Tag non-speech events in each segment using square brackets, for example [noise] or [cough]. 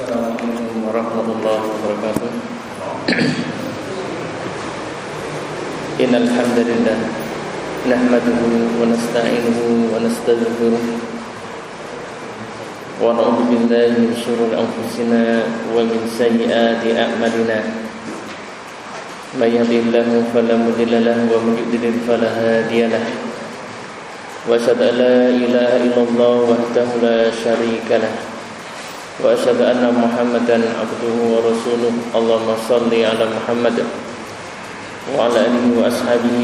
Assalamualaikum warahmatullahi wabarakatuh. Innal hamdalillah nahmaduhu wa nasta'inuhu wa nastaghfiruh wa na'udzu billahi min shururi anfusina wa min sayyiati a'malina. May yahdihillahu fala mudilla lahu wa may yudlil fala hadiya lahu. Wa asyhadu an la ilaha illallah wahdahu la syarika lahu وأشهد أن محمدا عبده ورسوله. اللهم صل على محمد وعلى آله وأصحابه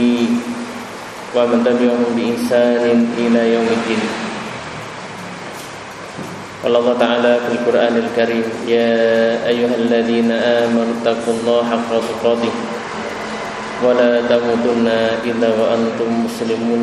ومن تبعهم بإحسان إلى يوم الدين. قال الله تعالى في القرآن الكريم يا أيها الذين آمنوا اتقوا الله حق تقاته ولا تموتن إلا وأنتم مسلمون.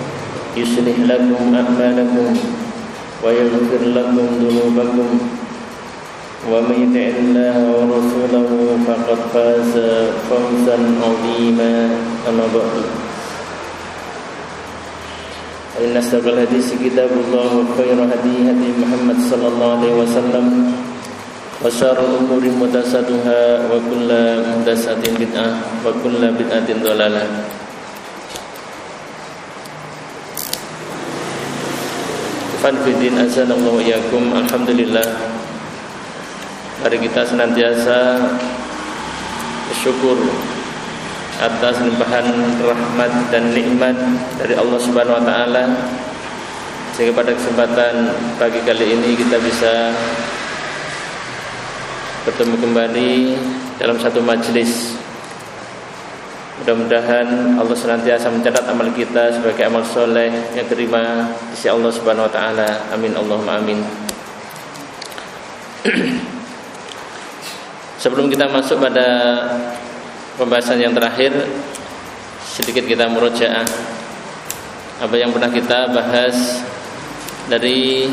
يصلح لكم أعمالكم ويغفر لكم ذنوبكم ومن يطع الله ورسوله فقد فاز فوزا عظيما أما بعد فإن أصدق الحديث كتاب الله وخير هدي هدي محمد صلى الله عليه وسلم وشر الأمور محدثاتها وكل محدثة بدعة وكل بدعة ضلالة Fanfidin azanallahu yakum Alhamdulillah. Mari kita senantiasa Bersyukur Atas limpahan rahmat dan nikmat Dari Allah subhanahu wa ta'ala. Sehingga pada kesempatan pagi kali ini kita bisa Bertemu kembali dalam satu majelis Mudah-mudahan Allah senantiasa mencatat amal kita sebagai amal soleh yang terima di Allah Subhanahu Wa Taala. Amin Allahumma amin. [clears throat] Sebelum kita masuk pada pembahasan yang terakhir, sedikit kita merojaah apa yang pernah kita bahas dari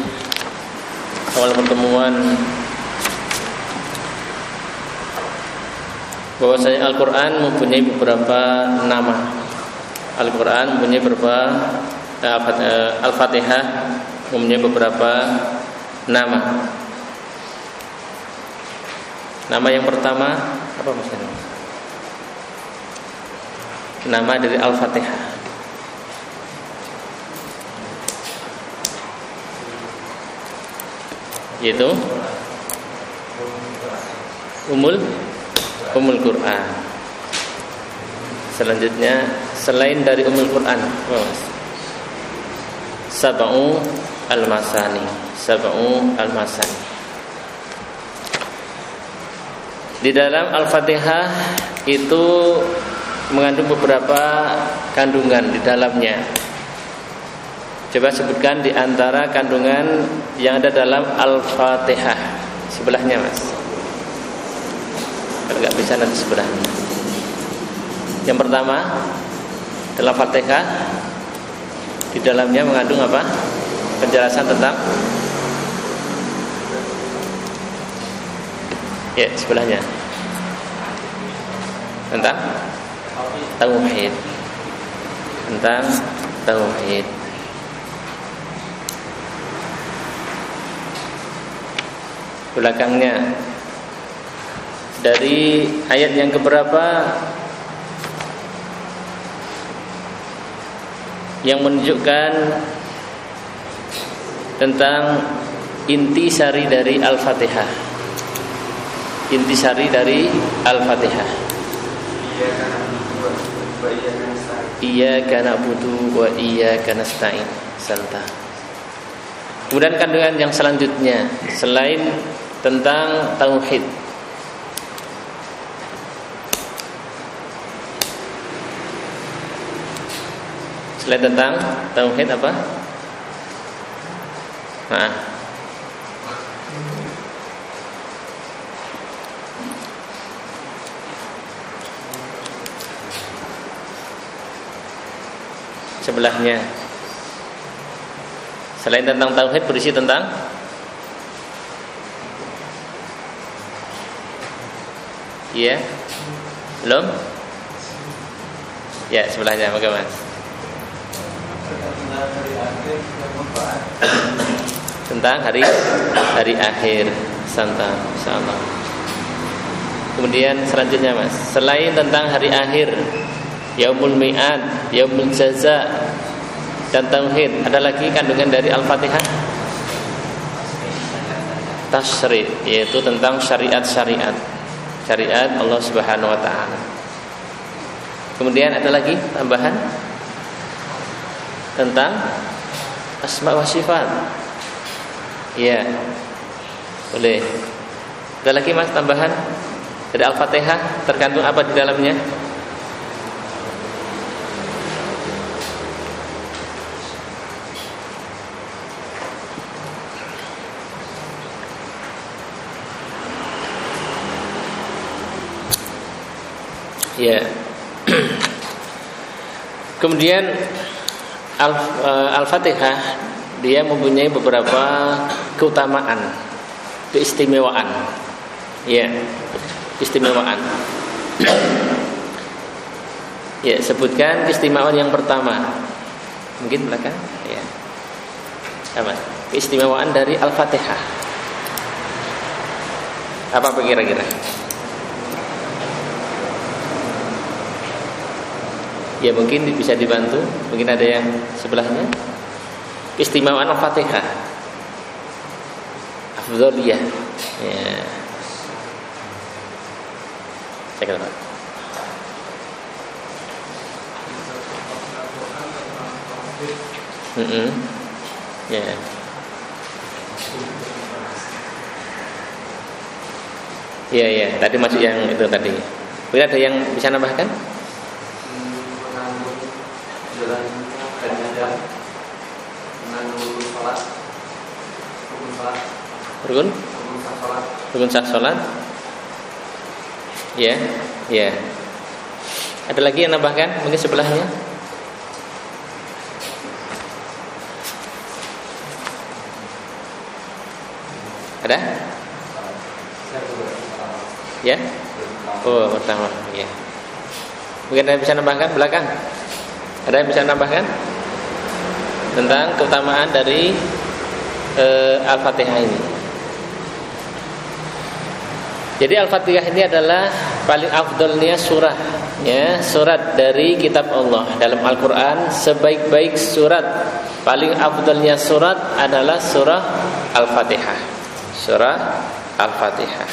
awal pertemuan bahwasanya Al-Qur'an mempunyai beberapa nama. Al-Qur'an mempunyai beberapa eh, Al-Fatihah mempunyai beberapa nama. Nama yang pertama apa maksudnya? Nama dari Al-Fatihah. Yaitu Umul Umul Quran. Selanjutnya selain dari Umul Quran. Sab'u al-masani. Sab'u al-masani. Di dalam Al-Fatihah itu mengandung beberapa kandungan di dalamnya. Coba sebutkan di antara kandungan yang ada dalam Al-Fatihah. Sebelahnya, Mas. Kalau nggak bisa nanti sebelahnya. Yang pertama dalam Fatihah di dalamnya mengandung apa? Penjelasan tentang ya sebelahnya tentang tauhid tentang tauhid belakangnya dari ayat yang keberapa yang menunjukkan tentang inti sari dari Al-Fatihah. Inti sari dari Al-Fatihah. Iya karena butuh wa iya karena stain serta. Kemudian kandungan yang selanjutnya selain tentang tauhid slide tentang tauhid apa? Nah. Sebelahnya. Selain tentang tauhid berisi tentang Iya. Belum? Ya, sebelahnya bagaimana? Tentang hari hari akhir santa insyaallah. Kemudian selanjutnya Mas, selain tentang hari akhir, yaumul mi'ad, yaumul jaza dan tauhid, ada lagi kandungan dari Al-Fatihah? Tasri, yaitu tentang syariat-syariat. Syariat Allah Subhanahu wa taala. Kemudian ada lagi tambahan tentang asma wa sifat. Iya. Boleh. Ada lagi Mas tambahan dari Al-Fatihah tergantung apa di dalamnya? Ya. [clears throat] Kemudian eh, Al-Fatihah dia mempunyai beberapa keutamaan, keistimewaan. Ya, keistimewaan. ya, sebutkan keistimewaan yang pertama. Mungkin belakang? Ya. Apa? Keistimewaan dari Al-Fatihah. Apa kira-kira? Ya mungkin bisa dibantu. Mungkin ada yang sebelahnya. Istimewaan Al-Fatihah Afdoliyah. Ya. Saya Pak. Mm -hmm. Ya. Ya ya. Tadi masuk yang itu tadi. Mungkin ada yang bisa nambahkan? Rukun? Rukun sah sholat. Ya, ya. Ada lagi yang nambahkan? Mungkin sebelahnya. Ada? Ya? Oh, pertama. Ya. Mungkin ada yang bisa nambahkan belakang? Ada yang bisa nambahkan? Tentang keutamaan dari uh, Al-Fatihah ini. Jadi Al-Fatihah ini adalah paling afdolnya surah ya, surat dari kitab Allah dalam Al-Qur'an sebaik-baik surat paling afdolnya surat adalah surah Al-Fatihah. Surah Al-Fatihah.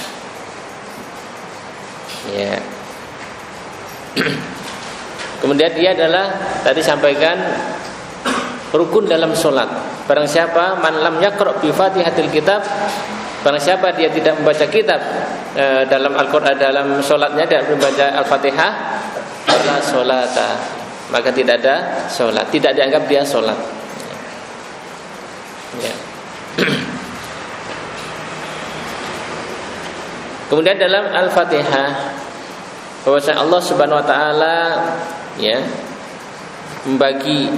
Ya. [clears throat] Kemudian dia adalah tadi sampaikan rukun dalam solat. Barang siapa man lam yaqra bi Fatihatil kitab, barang siapa dia tidak membaca kitab e, dalam Al-Qur'an dalam solatnya tidak membaca Al-Fatihah, fala solata. Maka tidak ada solat, tidak dianggap dia solat. Ya. [clears throat] Kemudian dalam Al-Fatihah bahwasanya Allah Subhanahu wa taala ya membagi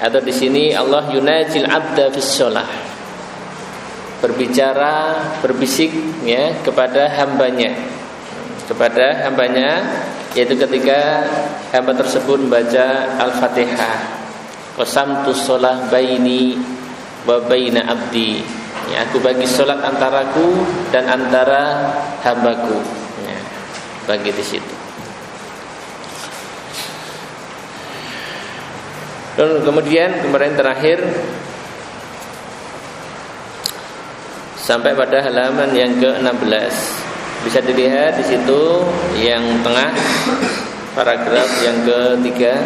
atau di sini Allah yunajil abda fis sholah berbicara berbisik ya kepada hambanya. Kepada hambanya yaitu ketika hamba tersebut membaca al-fatihah. Qasamtu sholah baini wa baina abdi. Ya aku bagi sholat antaraku dan antara hambaku. Ya, bagi di situ. Dan kemudian kemarin terakhir sampai pada halaman yang ke-16. Bisa dilihat di situ yang tengah paragraf yang ketiga.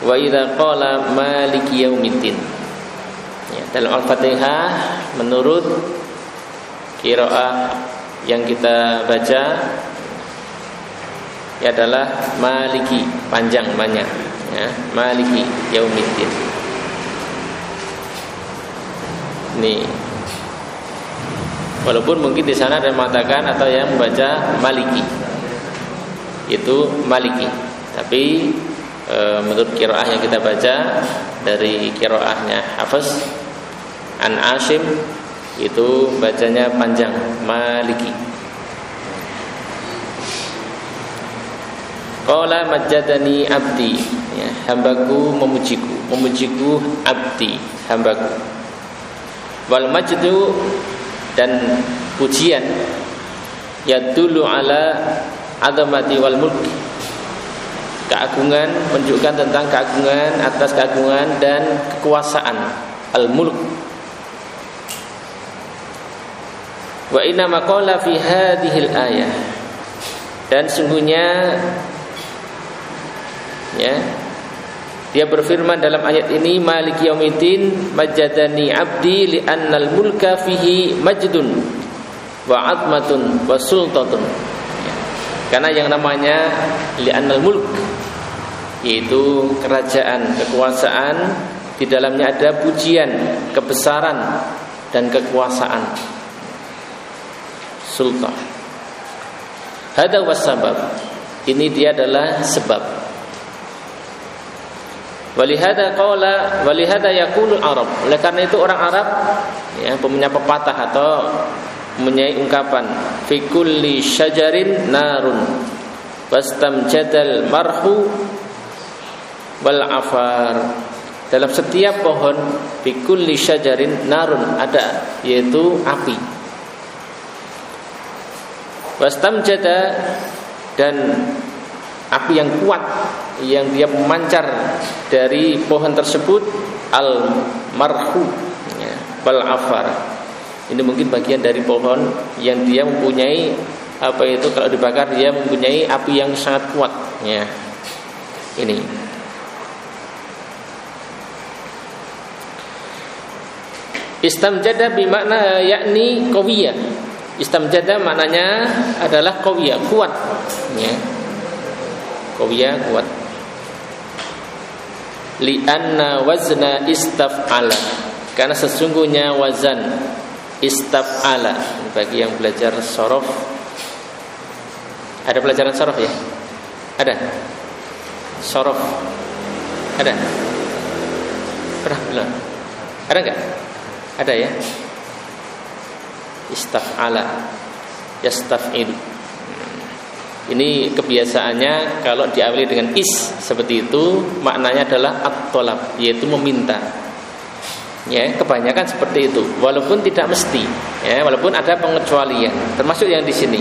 Wa idza qala maliki yaumiddin. Ya, dalam Al-Fatihah menurut qiraah yang kita baca ya adalah maliki panjang banyak ya maliki yaumiddin walaupun mungkin di sana ada yang mengatakan atau yang membaca maliki. Itu maliki. Tapi e, menurut kiroah yang kita baca dari kiroahnya Hafiz An Asim itu bacanya panjang Maliki. Qala majadani abdi. Ya, Hambaku memujiku. Memujiku abdi Hambaku Wal majdu Dan pujian Yadulu ala Azamati wal mulk. Keagungan Menunjukkan tentang keagungan Atas keagungan dan kekuasaan Al-mulk Wa inna maqala fi hadhil ayah. Dan sungguhnya ya dia berfirman dalam ayat ini Malik yaumiddin majadani abdi li annal mulka fihi majdun wa azmatun wa sultatun. Ya. karena yang namanya li annal mulk yaitu kerajaan kekuasaan di dalamnya ada pujian kebesaran dan kekuasaan. Sultan. Hada wasabab ini dia adalah sebab Walihada qala walihada Arab. Oleh karena itu orang Arab ya punya pepatah atau mempunyai ungkapan fi kulli syajarin narun wastamjadal marhu wal afar. Dalam setiap pohon fi kulli syajarin narun ada yaitu api. Wastamjada dan api yang kuat yang dia memancar dari pohon tersebut al marhu ya, bal afar ini mungkin bagian dari pohon yang dia mempunyai apa itu kalau dibakar dia mempunyai api yang sangat kuat ya. Ini. Istamjada bimakna yakni kawiyah. Istamjada maknanya adalah kawiyah kuat ya Kawiyah kuat Lianna wazna istaf'ala Karena sesungguhnya wazan istaf'ala Bagi yang belajar sorof Ada pelajaran sorof ya? Ada? Sorof Ada? Pernah bilang? Ada enggak? Ada ya? Istaf'ala Yastaf'il ini kebiasaannya kalau diawali dengan is seperti itu maknanya adalah at-tolab yaitu meminta. Ya, kebanyakan seperti itu walaupun tidak mesti ya, walaupun ada pengecualian termasuk yang di sini.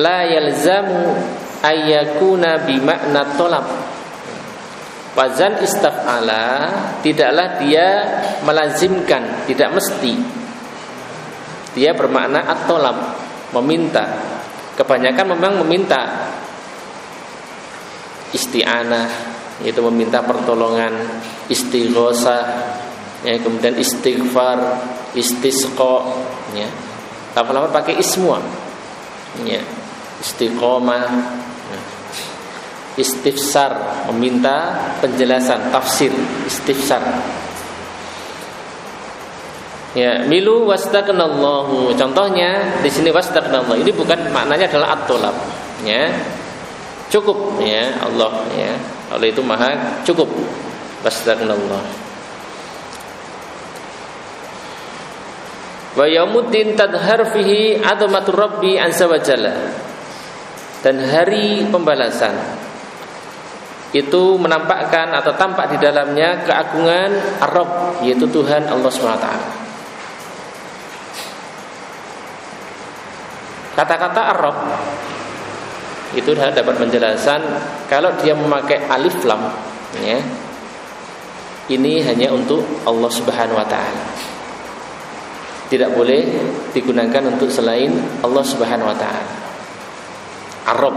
La yalzamu ayyakuna bimakna tolab Wazan istaf'ala tidaklah dia melazimkan, tidak mesti. Dia bermakna at-tolab, meminta kebanyakan memang meminta isti'anah yaitu meminta pertolongan istighosah ya, kemudian istighfar istisqa ya. Lama-lama pakai ismua ya. Istiqomah ya. istifsar meminta penjelasan tafsir istifsar Ya, milu wasdaqnallahu. Contohnya di sini wasdaqnallahu. Ini bukan maknanya adalah at-tolab. Ya. Cukup ya Allah ya. Allah itu maha cukup. Wasdaqnallahu. Wa yaumuddin tadhar fihi azamatur rabbi wa jalla. Dan hari pembalasan itu menampakkan atau tampak di dalamnya keagungan Ar-Rabb yaitu Tuhan Allah SWT Kata-kata Arab itu dapat penjelasan kalau dia memakai alif lam ya ini hanya untuk Allah Subhanahu wa taala. Tidak boleh digunakan untuk selain Allah Subhanahu wa taala. Arab.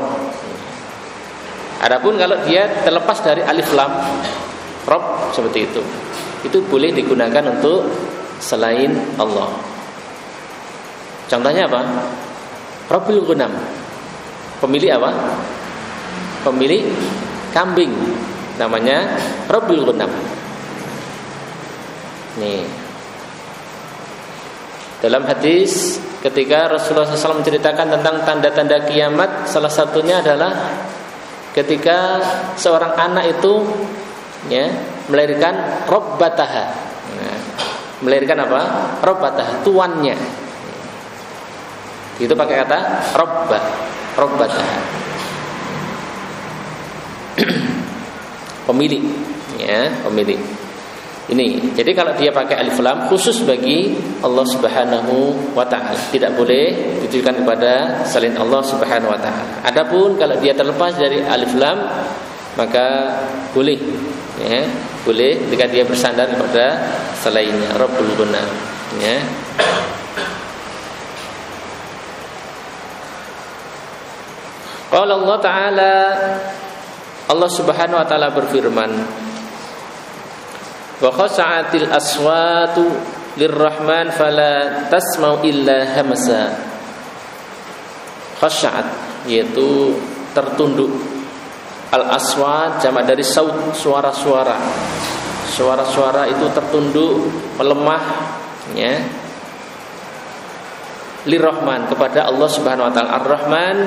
Adapun kalau dia terlepas dari alif lam Rob seperti itu. Itu boleh digunakan untuk selain Allah. Contohnya apa? Robil Gunam. Pemilik apa? Pemilik kambing. Namanya Robil Gunam. Nih. Dalam hadis Ketika Rasulullah SAW menceritakan tentang tanda-tanda kiamat Salah satunya adalah ketika seorang anak itu ya melahirkan robbataha nah, melahirkan apa? Robbataha tuannya itu pakai kata robba robbataha [clears throat] pemilik ya pemilik. Ini jadi kalau dia pakai alif lam khusus bagi Allah Subhanahu wa taala. Tidak boleh ditujukan kepada selain Allah Subhanahu wa taala. Adapun kalau dia terlepas dari alif lam maka boleh ya boleh jika dia bersandar kepada selainnya. Rabbul Guna ya Qala Allah Ta'ala Allah Subhanahu wa taala berfirman Wa khasa'atil aswatu lirrahman fala tasma'u illa hamasa. Khasa'at yaitu tertunduk. Al aswat jamak dari saut suara-suara. Suara-suara itu tertunduk melemah ya. Lirrahman kepada Allah Subhanahu wa taala. Ar-rahman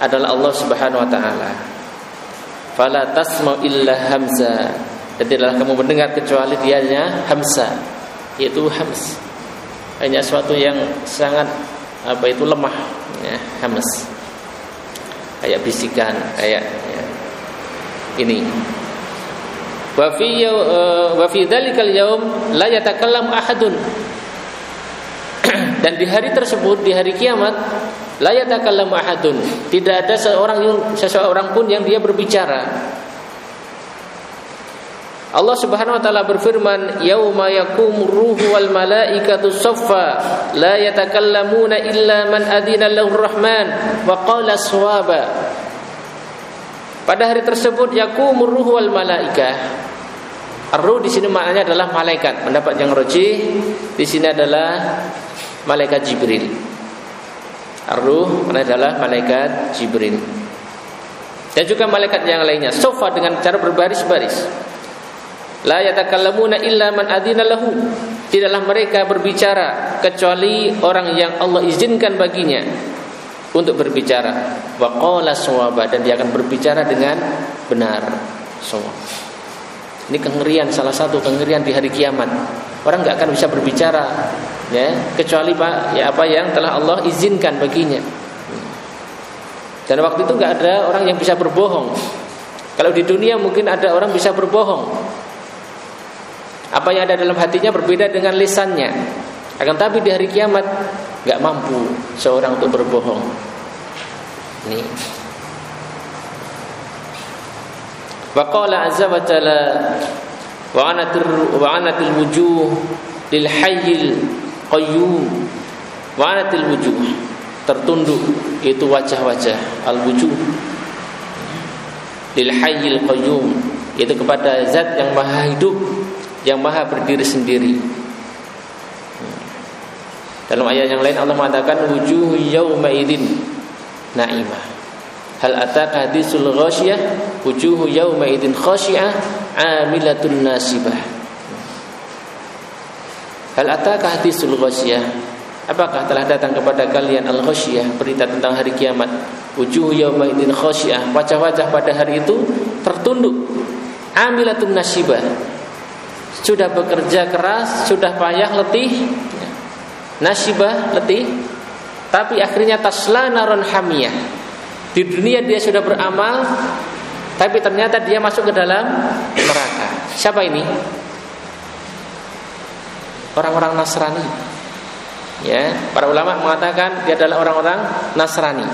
adalah Allah Subhanahu wa taala. Fala tasma illa hamza dan tidaklah kamu mendengar kecuali dianya hamza yaitu hams. Hanya sesuatu yang sangat apa itu lemah ya, hams. Kayak bisikan kayak ya, ini. Wa fi uh, wa fi dzalikal yaum la yatakallamu ahadun. [clears throat] Dan di hari tersebut di hari kiamat La yatakallamu ahadun. Tidak ada seorang seseorang pun yang dia berbicara. Allah Subhanahu wa taala berfirman, "Yauma yaqumu ruhu wal malaikatu saffa, la yatakallamuna illa man adzina lahu rahman wa qala sawaba." Pada hari tersebut yaqumu ruhu wal malaikah. Ar-ruh di sini maknanya adalah malaikat. Pendapat yang roji di sini adalah malaikat Jibril. Ar-Ruh adalah malaikat Jibril. Dan juga malaikat yang lainnya. Sofa dengan cara berbaris-baris. La yatakallamuna illa man adzina lahu. Tidaklah mereka berbicara kecuali orang yang Allah izinkan baginya untuk berbicara. Wa qala dan dia akan berbicara dengan benar. Semua. Ini kengerian salah satu kengerian di hari kiamat. Orang nggak akan bisa berbicara ya kecuali pak ya apa yang telah Allah izinkan baginya. Dan waktu itu nggak ada orang yang bisa berbohong. Kalau di dunia mungkin ada orang bisa berbohong. Apa yang ada dalam hatinya berbeda dengan lisannya. Akan tapi di hari kiamat nggak mampu seorang untuk berbohong Waqala azza wa jalla wa anatil wa wujuh lil hayyil qayyum. Wa'anatil wujuh tertunduk itu wajah-wajah al wujuh lil hayyil qayyum itu kepada zat yang maha hidup yang maha berdiri sendiri. Dalam ayat yang lain Allah mengatakan wujuh yauma idzin naimah hal ataka hadisul ghasyiyah wujuh yauma idzin khasyiah amilatun nasibah Hal ataka hadisul ghasyiyah? Apakah telah datang kepada kalian al-ghasyiyah berita tentang hari kiamat? Wujuh yauma idzin khasyiyah, wajah-wajah pada hari itu tertunduk. Amilatun nasibah. Sudah bekerja keras, sudah payah letih. Nasibah letih, tapi akhirnya tasla naron hamiyah. Di dunia dia sudah beramal, tapi ternyata dia masuk ke dalam neraka. Siapa ini? orang-orang Nasrani. Ya, para ulama mengatakan dia adalah orang-orang Nasrani.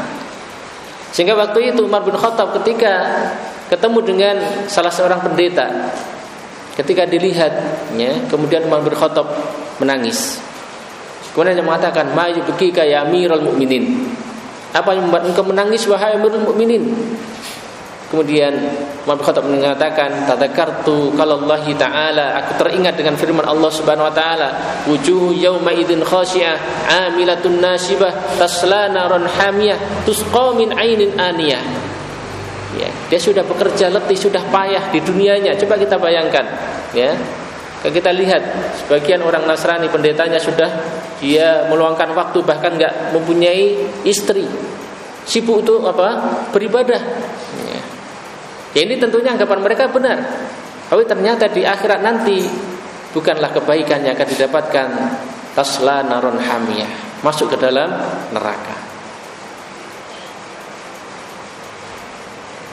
Sehingga waktu itu Umar bin Khattab ketika ketemu dengan salah seorang pendeta, ketika dilihat, ya, kemudian Umar bin Khattab menangis. Kemudian dia mengatakan, "Ma yubkika ya Amirul Mukminin?" Apa yang membuat engkau menangis wahai Amirul Mukminin? Kemudian bin Khattab mengatakan, "Tadzakartu kalau Allah taala, aku teringat dengan firman Allah Subhanahu wa taala, wujuh yauma idzin khasyiah, amilatun nasibah, tasla naron hamiyah, tusqa min ainin aniyah." Ya, dia sudah bekerja letih, sudah payah di dunianya. Coba kita bayangkan, ya. Kita lihat sebagian orang Nasrani pendetanya sudah dia meluangkan waktu bahkan nggak mempunyai istri. Sibuk itu apa? Beribadah Ya ini tentunya anggapan mereka benar. Tapi ternyata di akhirat nanti bukanlah kebaikan yang akan didapatkan tasla naron hamiyah, masuk ke dalam neraka.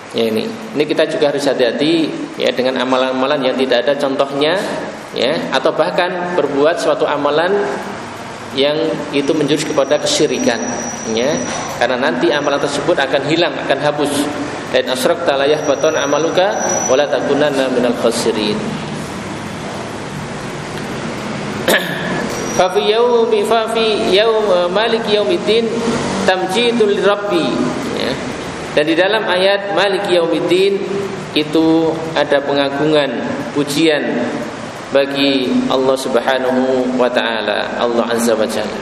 Ya ini, ini kita juga harus hati-hati ya dengan amalan-amalan yang tidak ada contohnya ya atau bahkan berbuat suatu amalan yang itu menjurus kepada kesyirikan ya. Karena nanti amalan tersebut akan hilang akan hapus. Dan asrakta la yahbatun amaluka wala takunanna minal khasirin. Fa fi yaumi fa fi yaum malik yaumiddin tamjidul rabbi ya. dan di dalam ayat malik yaumiddin itu ada pengagungan pujian bagi Allah Subhanahu wa taala, Allah Azza wa Jalla.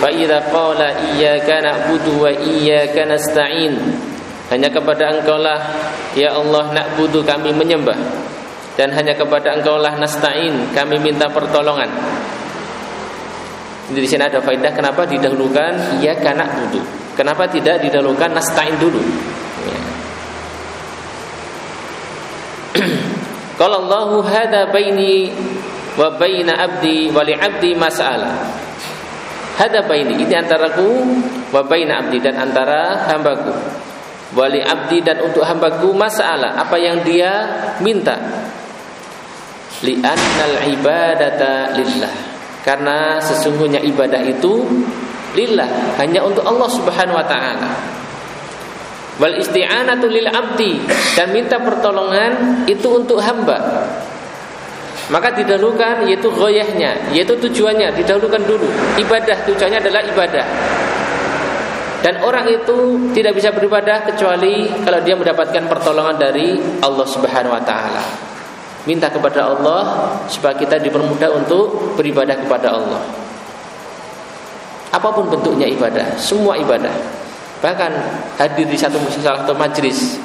Fa idza qala iyyaka na'budu wa iyyaka nasta'in. Hanya kepada Engkau lah ya Allah na'budu kami menyembah dan hanya kepada Engkau lah nasta'in kami minta pertolongan. Di sini ada faedah kenapa didahulukan iyyaka na'budu. Kenapa tidak didahulukan nasta'in dulu? Ya. [clears throat] Kalau Allahu hada baini wa baina abdi wa li abdi mas'ala. Hada baini ini antaraku wa baina abdi dan antara hambaku. Wali abdi dan untuk hambaku masalah apa yang dia minta. Li annal ibadata lillah. Karena sesungguhnya ibadah itu lillah, hanya untuk Allah Subhanahu wa taala. Wal isti'anatu lil abdi dan minta pertolongan itu untuk hamba. Maka didahulukan yaitu goyahnya, yaitu tujuannya didahulukan dulu. Ibadah tujuannya adalah ibadah. Dan orang itu tidak bisa beribadah kecuali kalau dia mendapatkan pertolongan dari Allah Subhanahu wa taala. Minta kepada Allah supaya kita dipermudah untuk beribadah kepada Allah. Apa pun bentuknya ibadah, semua ibadah. Bahkan hadir di satu salah satu majlis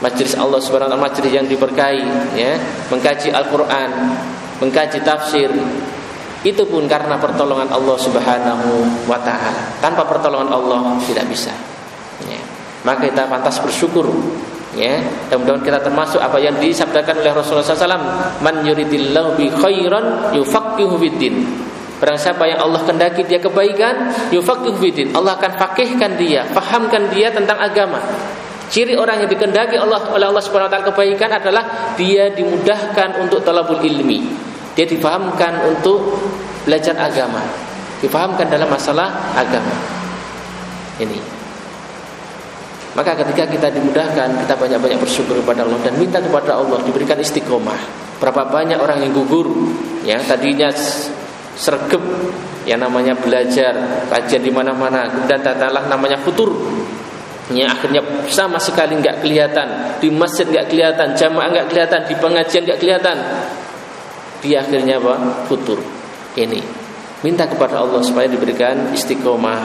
Majlis Allah Subhanahu wa yang diberkahi ya, mengkaji Al-Qur'an, mengkaji tafsir. Itu pun karena pertolongan Allah Subhanahu wa taala. Tanpa pertolongan Allah tidak bisa. Ya. Maka kita pantas bersyukur ya mudah-mudahan kita termasuk apa yang disabdakan oleh Rasulullah SAW man yuridillahu bi khairan yufaqihu fiddin Barang siapa yang Allah kendaki dia kebaikan, yufaqihu. Allah akan fakihkan dia, fahamkan dia tentang agama. Ciri orang yang dikendaki Allah oleh Allah Subhanahu wa taala kebaikan adalah dia dimudahkan untuk talabul ilmi. Dia difahamkan untuk belajar agama. Difahamkan dalam masalah agama. Ini. Maka ketika kita dimudahkan, kita banyak-banyak bersyukur kepada Allah dan minta kepada Allah diberikan istiqomah. Berapa banyak orang yang gugur, ya tadinya sergep yang namanya belajar kajian di mana-mana kemudian tatalah namanya futur. Ya akhirnya sama sekali nggak kelihatan di masjid nggak kelihatan jamaah nggak kelihatan di pengajian nggak kelihatan. Di akhirnya apa? Futur. Ini minta kepada Allah supaya diberikan istiqomah.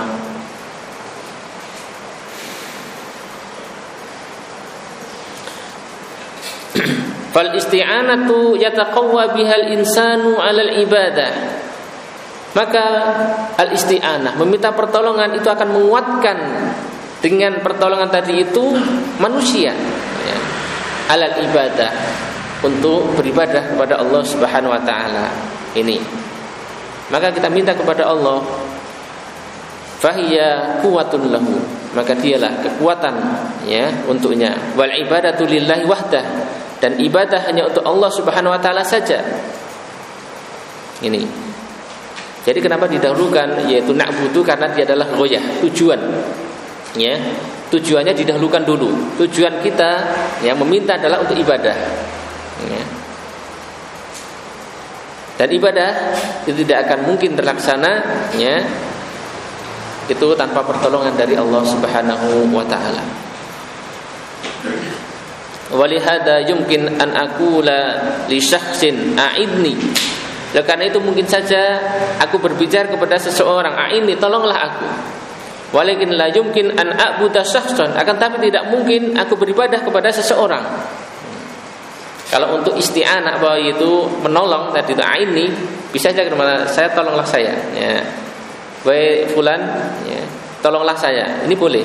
[clears throat] Fal isti'anatu yataqawwa bihal insanu 'alal ibadah maka al-isti'anah meminta pertolongan itu akan menguatkan dengan pertolongan tadi itu manusia. Ya, alal ibadah untuk beribadah kepada Allah Subhanahu wa taala. Ini. Maka kita minta kepada Allah fahiya kuwatun lahu. Maka dialah kekuatan ya untuknya. Wal ibadatu lillahi wahdah. Dan ibadah hanya untuk Allah Subhanahu wa taala saja. Ini jadi kenapa didahulukan yaitu butuh karena dia adalah goyah tujuan. Ya, tujuannya didahulukan dulu. Tujuan kita yang meminta adalah untuk ibadah. Ya. Dan ibadah itu tidak akan mungkin terlaksana ya itu tanpa pertolongan dari Allah Subhanahu wa taala. Walihada yumkin an aqula li syakhsin a'idni oleh karena itu mungkin saja aku berbicara kepada seseorang, "Ah ini tolonglah aku." Walakin la yumkin an a'budu syakhsan, akan tapi tidak mungkin aku beribadah kepada seseorang. Kalau untuk isti'anah bahwa itu menolong tadi itu ini bisa saja ke mana saya tolonglah saya ya. Baik fulan ya, tolonglah saya. Ini boleh.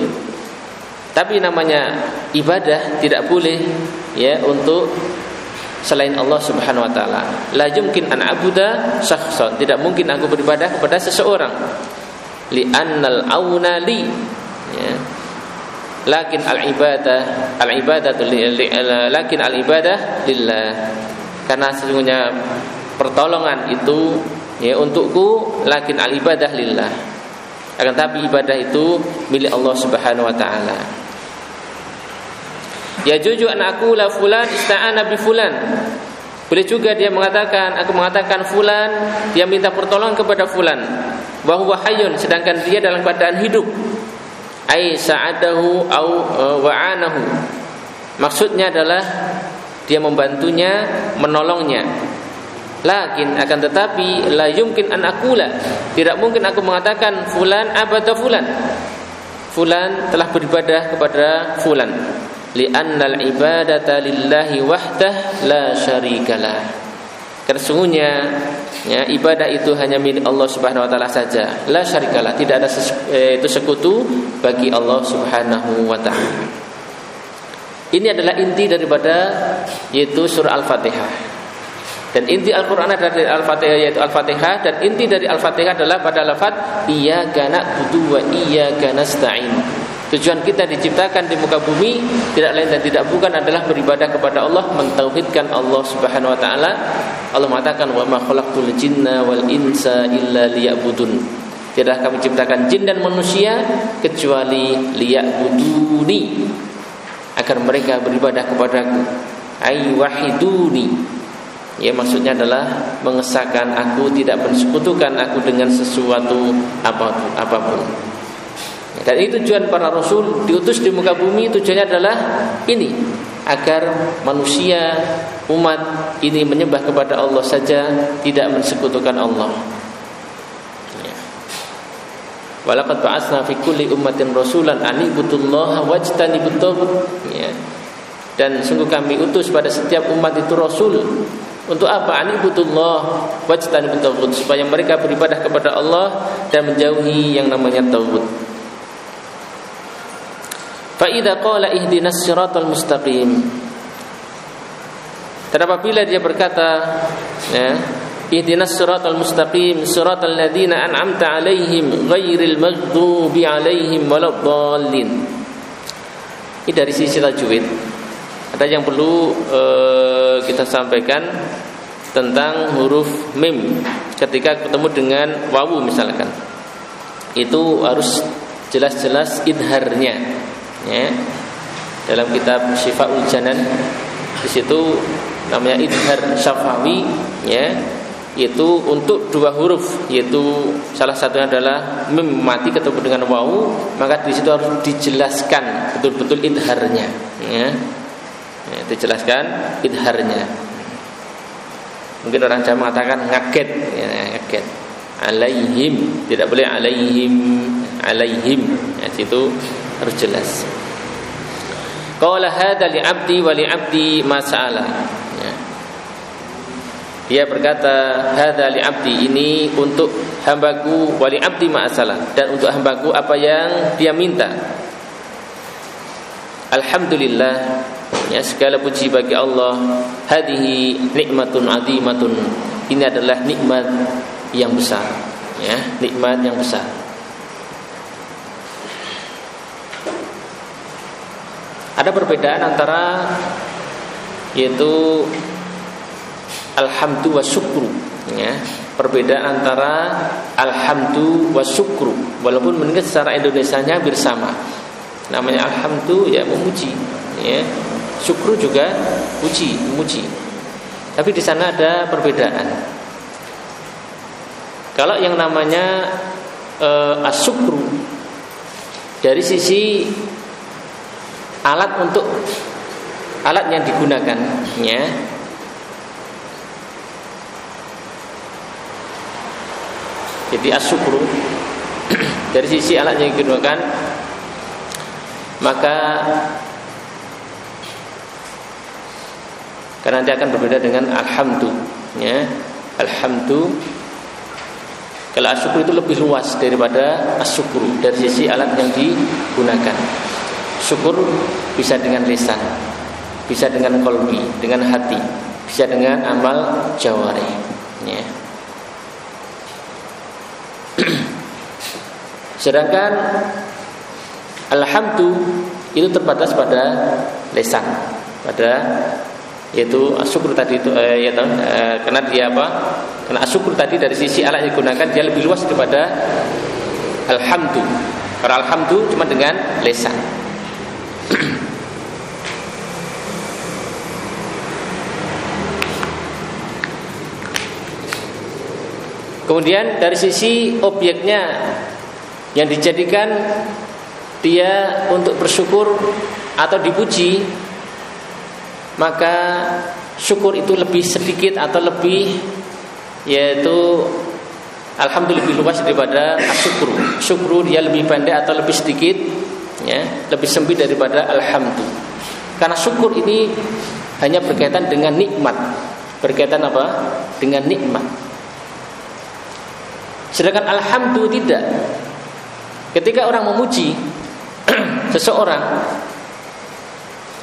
Tapi namanya ibadah tidak boleh ya untuk selain Allah Subhanahu wa taala. La yumkin an abuda syakhsan. Tidak mungkin aku beribadah kepada seseorang. Li annal auna li. Ya. Lakin al ibadah al ibadatu lakin al ibadah lillah. Karena sesungguhnya pertolongan itu ya untukku lakin al ibadah lillah. Akan tapi ibadah itu milik Allah Subhanahu wa taala. Ya juju anakku la fulan ista'ana bi fulan. Boleh juga dia mengatakan, aku mengatakan fulan dia minta pertolongan kepada fulan. Wa huwa sedangkan dia dalam keadaan hidup. Ai sa'adahu au uh, wa'anahu. Maksudnya adalah dia membantunya, menolongnya. Lakin akan tetapi la yumkin an akula. Tidak mungkin aku mengatakan fulan abada fulan. Fulan telah beribadah kepada fulan li'annal ibadata lillahi wahdah la syarikalah karena sungguhnya ya, ibadah itu hanya milik Allah Subhanahu wa taala saja. La syarikalah tidak ada eh, itu sekutu bagi Allah Subhanahu wa taala. Ini adalah inti daripada yaitu surah Al-Fatihah. Dan inti Al-Quran adalah dari Al-Fatihah yaitu Al-Fatihah. Dan inti dari Al-Fatihah adalah pada lafaz iyyaka na'budu wa iyyaka nasta'in Tujuan kita diciptakan di muka bumi tidak lain dan tidak bukan adalah beribadah kepada Allah, mentauhidkan Allah Subhanahu wa taala. Allah mengatakan wa ma khalaqtul jinna wal insa illa liya'budun. Tidak kami ciptakan jin dan manusia kecuali liya'buduni agar mereka beribadah kepadaku. Ai wahiduni. Ya maksudnya adalah mengesahkan aku tidak mensekutukan aku dengan sesuatu apa pun. apa pun. Dan itu tujuan para rasul diutus di muka bumi tujuannya adalah ini agar manusia umat ini menyembah kepada Allah saja tidak mensekutukan Allah. Ya. Walaqad ba'atsna fi kulli ummatin rasulan an ibudullaha wajtanibut Ya. Dan sungguh kami utus pada setiap umat itu rasul untuk apa? Anibutullah wajtanibut supaya mereka beribadah kepada Allah dan menjauhi yang namanya tauhid. Fa'idha qala ihdinas siratal mustaqim. Dan apabila dia berkata ya, Ihdinas siratal mustaqim Siratal ladhina an'amta alaihim Ghairil maghdubi alaihim Waladhalin Ini dari sisi tajwid. Ada yang perlu uh, kita sampaikan Tentang huruf mim Ketika ketemu dengan wawu misalkan. Itu harus jelas-jelas idharnya ya. Dalam kitab Syifaul Janan di situ namanya idhar syafawi ya itu untuk dua huruf yaitu salah satunya adalah mim mati ketemu dengan wawu maka di situ harus dijelaskan betul-betul idharnya ya. ya dijelaskan idharnya. Mungkin orang Jawa mengatakan ngaget ya, ngaget. Alaihim tidak boleh alaihim alaihim. Ya, situ harus jelas. Qala hadza li 'abdi wa li 'abdi ma sa'ala. Ya. Dia berkata, hadza li 'abdi ini untuk hambaku wa li 'abdi ma sa'ala dan untuk hambaku apa yang dia minta. Alhamdulillah ya segala puji bagi Allah hadhihi nikmatun azimatun ini adalah nikmat yang besar ya nikmat yang besar Ada perbedaan antara yaitu alhamdu wa syukru ya. Perbedaan antara alhamdu wa syukru walaupun mungkin secara Indonesianya hampir sama. Namanya alhamdu ya memuji ya. Syukru juga puji, memuji. Tapi di sana ada perbedaan. Kalau yang namanya uh, asyukru dari sisi alat untuk alat yang digunakan ya jadi asyukru [clears throat] dari sisi alat yang digunakan maka karena nanti akan berbeda dengan alhamdu ya alhamdu kalau asyukur itu lebih luas daripada asyukru dari sisi alat yang digunakan Syukur bisa dengan lisan, bisa dengan kolbi, dengan hati, bisa dengan amal jawari. Ya. [clears throat] Sedangkan alhamdu itu terbatas pada lisan, pada yaitu syukur tadi itu eh, ya tahu, eh, karena dia apa? Karena syukur tadi dari sisi alat yang digunakan dia lebih luas daripada alhamdu. Karena alhamdu cuma dengan lisan. [clears throat] Kemudian dari sisi objeknya yang dijadikan dia untuk bersyukur atau dipuji maka syukur itu lebih sedikit atau lebih yaitu alhamdulillah lebih luas daripada syukur. Syukur dia lebih pendek atau lebih sedikit ya, lebih sempit daripada alhamdulillah. Karena syukur ini hanya berkaitan dengan nikmat. Berkaitan apa? Dengan nikmat. Sedangkan alhamdulillah tidak. Ketika orang memuji [clears throat] seseorang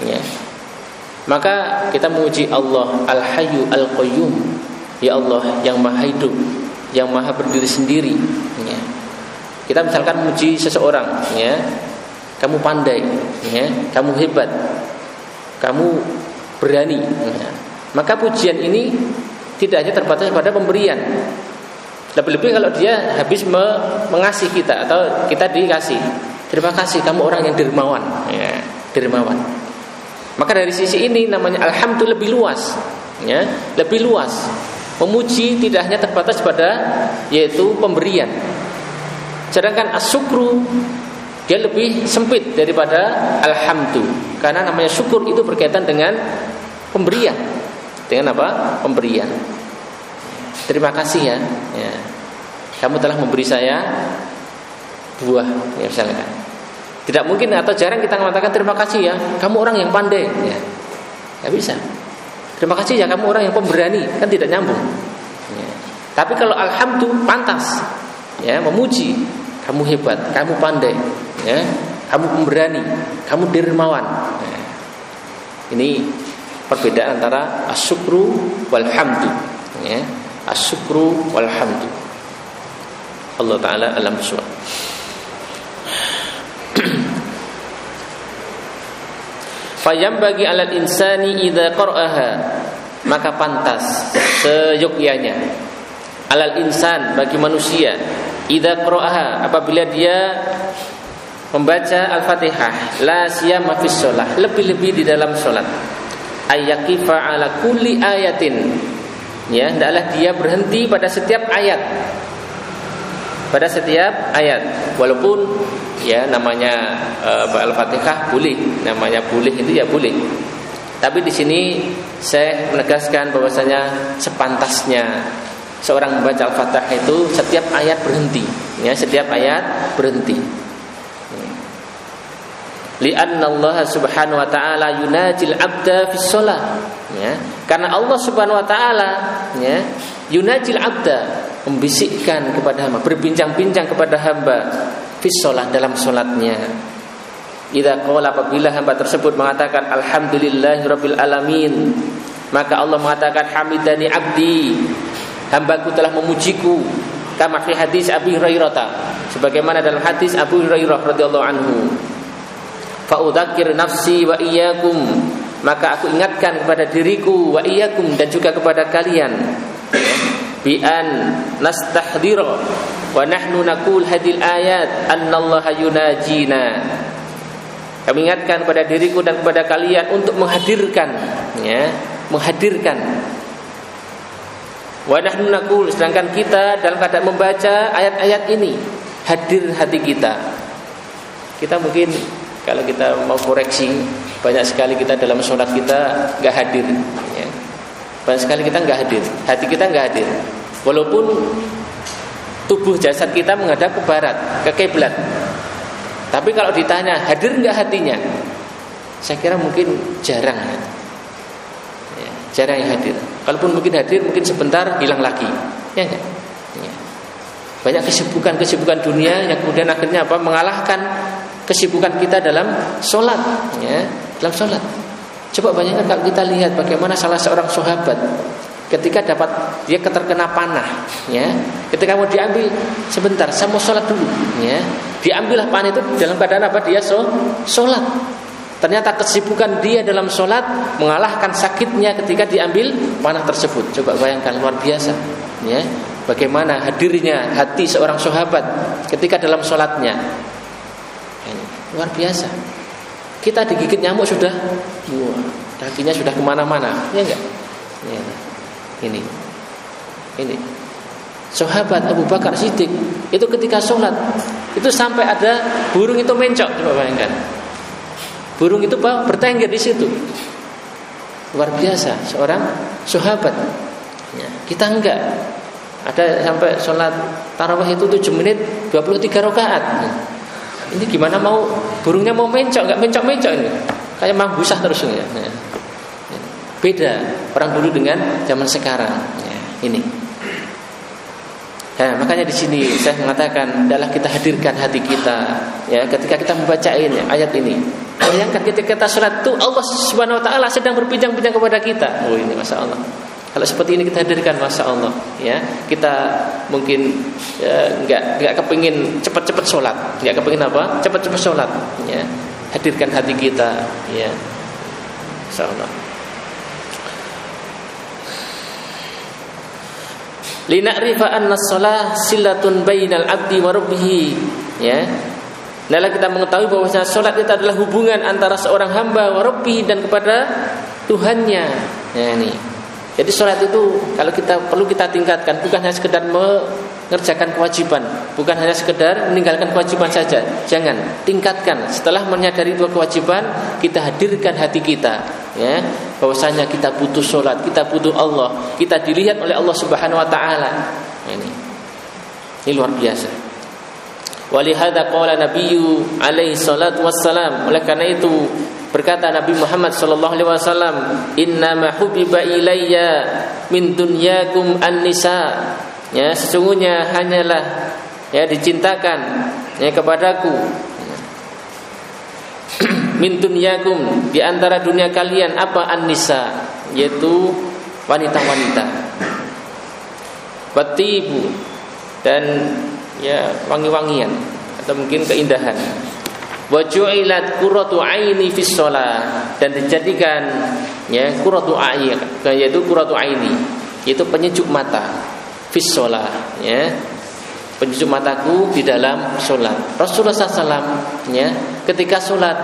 ya, maka kita memuji Allah Al-Hayyu Al-Qayyum Ya Allah yang maha hidup Yang maha berdiri sendiri ya. Kita misalkan memuji seseorang ya, Kamu pandai ya, Kamu hebat. Kamu berani ya. Maka pujian ini Tidak hanya terbatas pada pemberian. Lebih-lebih kalau dia habis mengasihi kita Atau kita dikasih. Terima kasih kamu orang yang dermawan ya, Dermawan. Maka dari sisi ini namanya alhamdulillah lebih luas, ya, lebih luas. Memuji tidak hanya terbatas pada yaitu pemberian. Sedangkan asyukru dia lebih sempit daripada alhamdulillah. Karena namanya syukur itu berkaitan dengan pemberian. Dengan apa? Pemberian. Terima kasih ya. ya. Kamu telah memberi saya buah, ya misalnya. Tidak mungkin atau jarang kita mengatakan terima kasih ya, kamu orang yang pandai. Ya, ya bisa. Terima kasih ya, kamu orang yang pemberani. Kan tidak nyambung. Ya. Tapi kalau alhamdulillah pantas, ya memuji, kamu hebat, kamu pandai, ya, kamu pemberani, kamu dermawan. Ya. Ini perbedaan antara asyukru walhamdu. Ya. Asyukru walhamdu. Allah Taala alam suara. [clears throat] Fayam bagi alat insani idza qara'aha maka pantas seyogyanya alal insan bagi manusia idza qara'aha apabila dia membaca Al-Fatihah la siyama fis lebih-lebih di dalam salat ayyaqifa ala kulli ayatin. Ya hendaklah dia berhenti pada setiap ayat. Pada setiap ayat. Walaupun ya namanya uh, al-fatihah boleh. Namanya boleh itu ya boleh. Tapi di sini saya menegaskan bahwasanya sepantasnya seorang membaca al-fatihah itu setiap ayat berhenti. Ya setiap ayat berhenti Lianna Allah Subhanahu wa taala yunajil 'abda fis shalah. Ya, karena Allah Subhanahu wa taala ya, yunajil 'abda membisikkan kepada hamba, berbincang-bincang kepada hamba fisolah dalam solatnya. Idza qala apabila hamba tersebut mengatakan alhamdulillahirabbil alamin, maka Allah mengatakan hamidani abdi, hambaku telah memujiku. Kama fi hadis Abi Hurairah sebagaimana dalam hadis Abu Hurairah radhiyallahu anhu. Fa nafsi wa iyyakum. Maka aku ingatkan kepada diriku wa iyyakum dan juga kepada kalian. Bi an wa nahnu naqul hadil ayat annallaha yunajina. Kami ingatkan kepada diriku dan kepada kalian untuk menghadirkan ya menghadirkan. Wa nahnu naqul sedangkan kita dalam keadaan membaca ayat-ayat ini hadir hati kita. Kita mungkin kalau kita mau koreksi banyak sekali kita dalam sholat kita nggak hadir ya. banyak sekali kita nggak hadir hati kita nggak hadir Walaupun tubuh jasad kita menghadap ke barat, ke kiblat. Tapi kalau ditanya hadir nggak hatinya, saya kira mungkin jarang. Ya, jarang yang hadir. Kalaupun mungkin hadir, mungkin sebentar hilang lagi. Ya, ya. ya. Banyak kesibukan-kesibukan dunia yang kemudian akhirnya apa? Mengalahkan kesibukan kita dalam sholat, ya, dalam sholat. Coba bayangkan kalau kita lihat bagaimana salah seorang sahabat ketika dapat dia keterkena panah ya. Ketika mau diambil sebentar saya mau sholat dulu ya. Diambillah panah itu dalam keadaan apa? Dia so, sholat. Ternyata kesibukan dia dalam sholat mengalahkan sakitnya ketika diambil panah tersebut. Coba bayangkan luar biasa ya. Bagaimana hadirnya hati seorang sahabat ketika dalam sholatnya luar biasa. Kita digigit nyamuk sudah. Wah kakinya sudah ke mana-mana. Ya enggak ya ini. Ini. Sahabat Abu Bakar Siddiq itu ketika sholat itu sampai ada burung itu mencok. Coba bayangkan. Burung itu bertengger di situ. Luar biasa seorang sahabat. Ya, kita enggak. Ada sampai sholat tarawih itu 7 menit 23 rakaat ini gimana mau burungnya mau mencok enggak mencok mencok ini kayak mambusah terus ya. Beda orang dulu dengan zaman sekarang. Ya, ini. Nah, makanya di sini saya mengatakan adalah kita hadirkan hati kita ya ketika kita membaca ini ayat ini. Bayangkan ketika kita sholat itu Allah Subhanahu wa taala sedang berbincang-bincang kepada kita. Oh ini Masya Allah. Kalau seperti ini kita hadirkan Masya Allah ya. Kita mungkin ya, nggak kepingin cepat-cepat sholat. Nggak kepingin apa? Cepat-cepat sholat ya. Hadirkan hati kita ya. Masya Allah. Lina'rifa anna shalah silatun bainal abdi wa rabbih ya. Adalah kita mengetahui bahwa salat itu adalah hubungan antara seorang hamba wa rabbi dan kepada Tuhannya. Ya ini. Jadi sholat itu kalau kita perlu kita tingkatkan bukan hanya sekedar mengerjakan kewajiban, bukan hanya sekedar meninggalkan kewajiban saja. Jangan tingkatkan. Setelah menyadari dua kewajiban, kita hadirkan hati kita, ya bahwasanya kita butuh sholat, kita butuh Allah, kita dilihat oleh Allah Subhanahu Wa Taala. Ini, ini luar biasa. Walihada qala Nabiyyu alaihi salatu wassalam. Oleh karena itu berkata Nabi Muhammad sallallahu alaihi wasallam, "Inna ma hubiba ilayya min dunyakum an-nisa." Ya, sesungguhnya hanyalah ya dicintakan ya kepadaku [clears throat] min dunyakum di antara dunia kalian apa an-nisa yaitu wanita-wanita. Batibu dan ya wangi-wangian atau mungkin keindahan. Wa ju'ilat qurratu aini fis dan dijadikan ya qurratu aini yaitu qurratu aini yaitu penyejuk mata fis ya penyejuk mataku di dalam sholat. Rasulullah SAW ya ketika sholat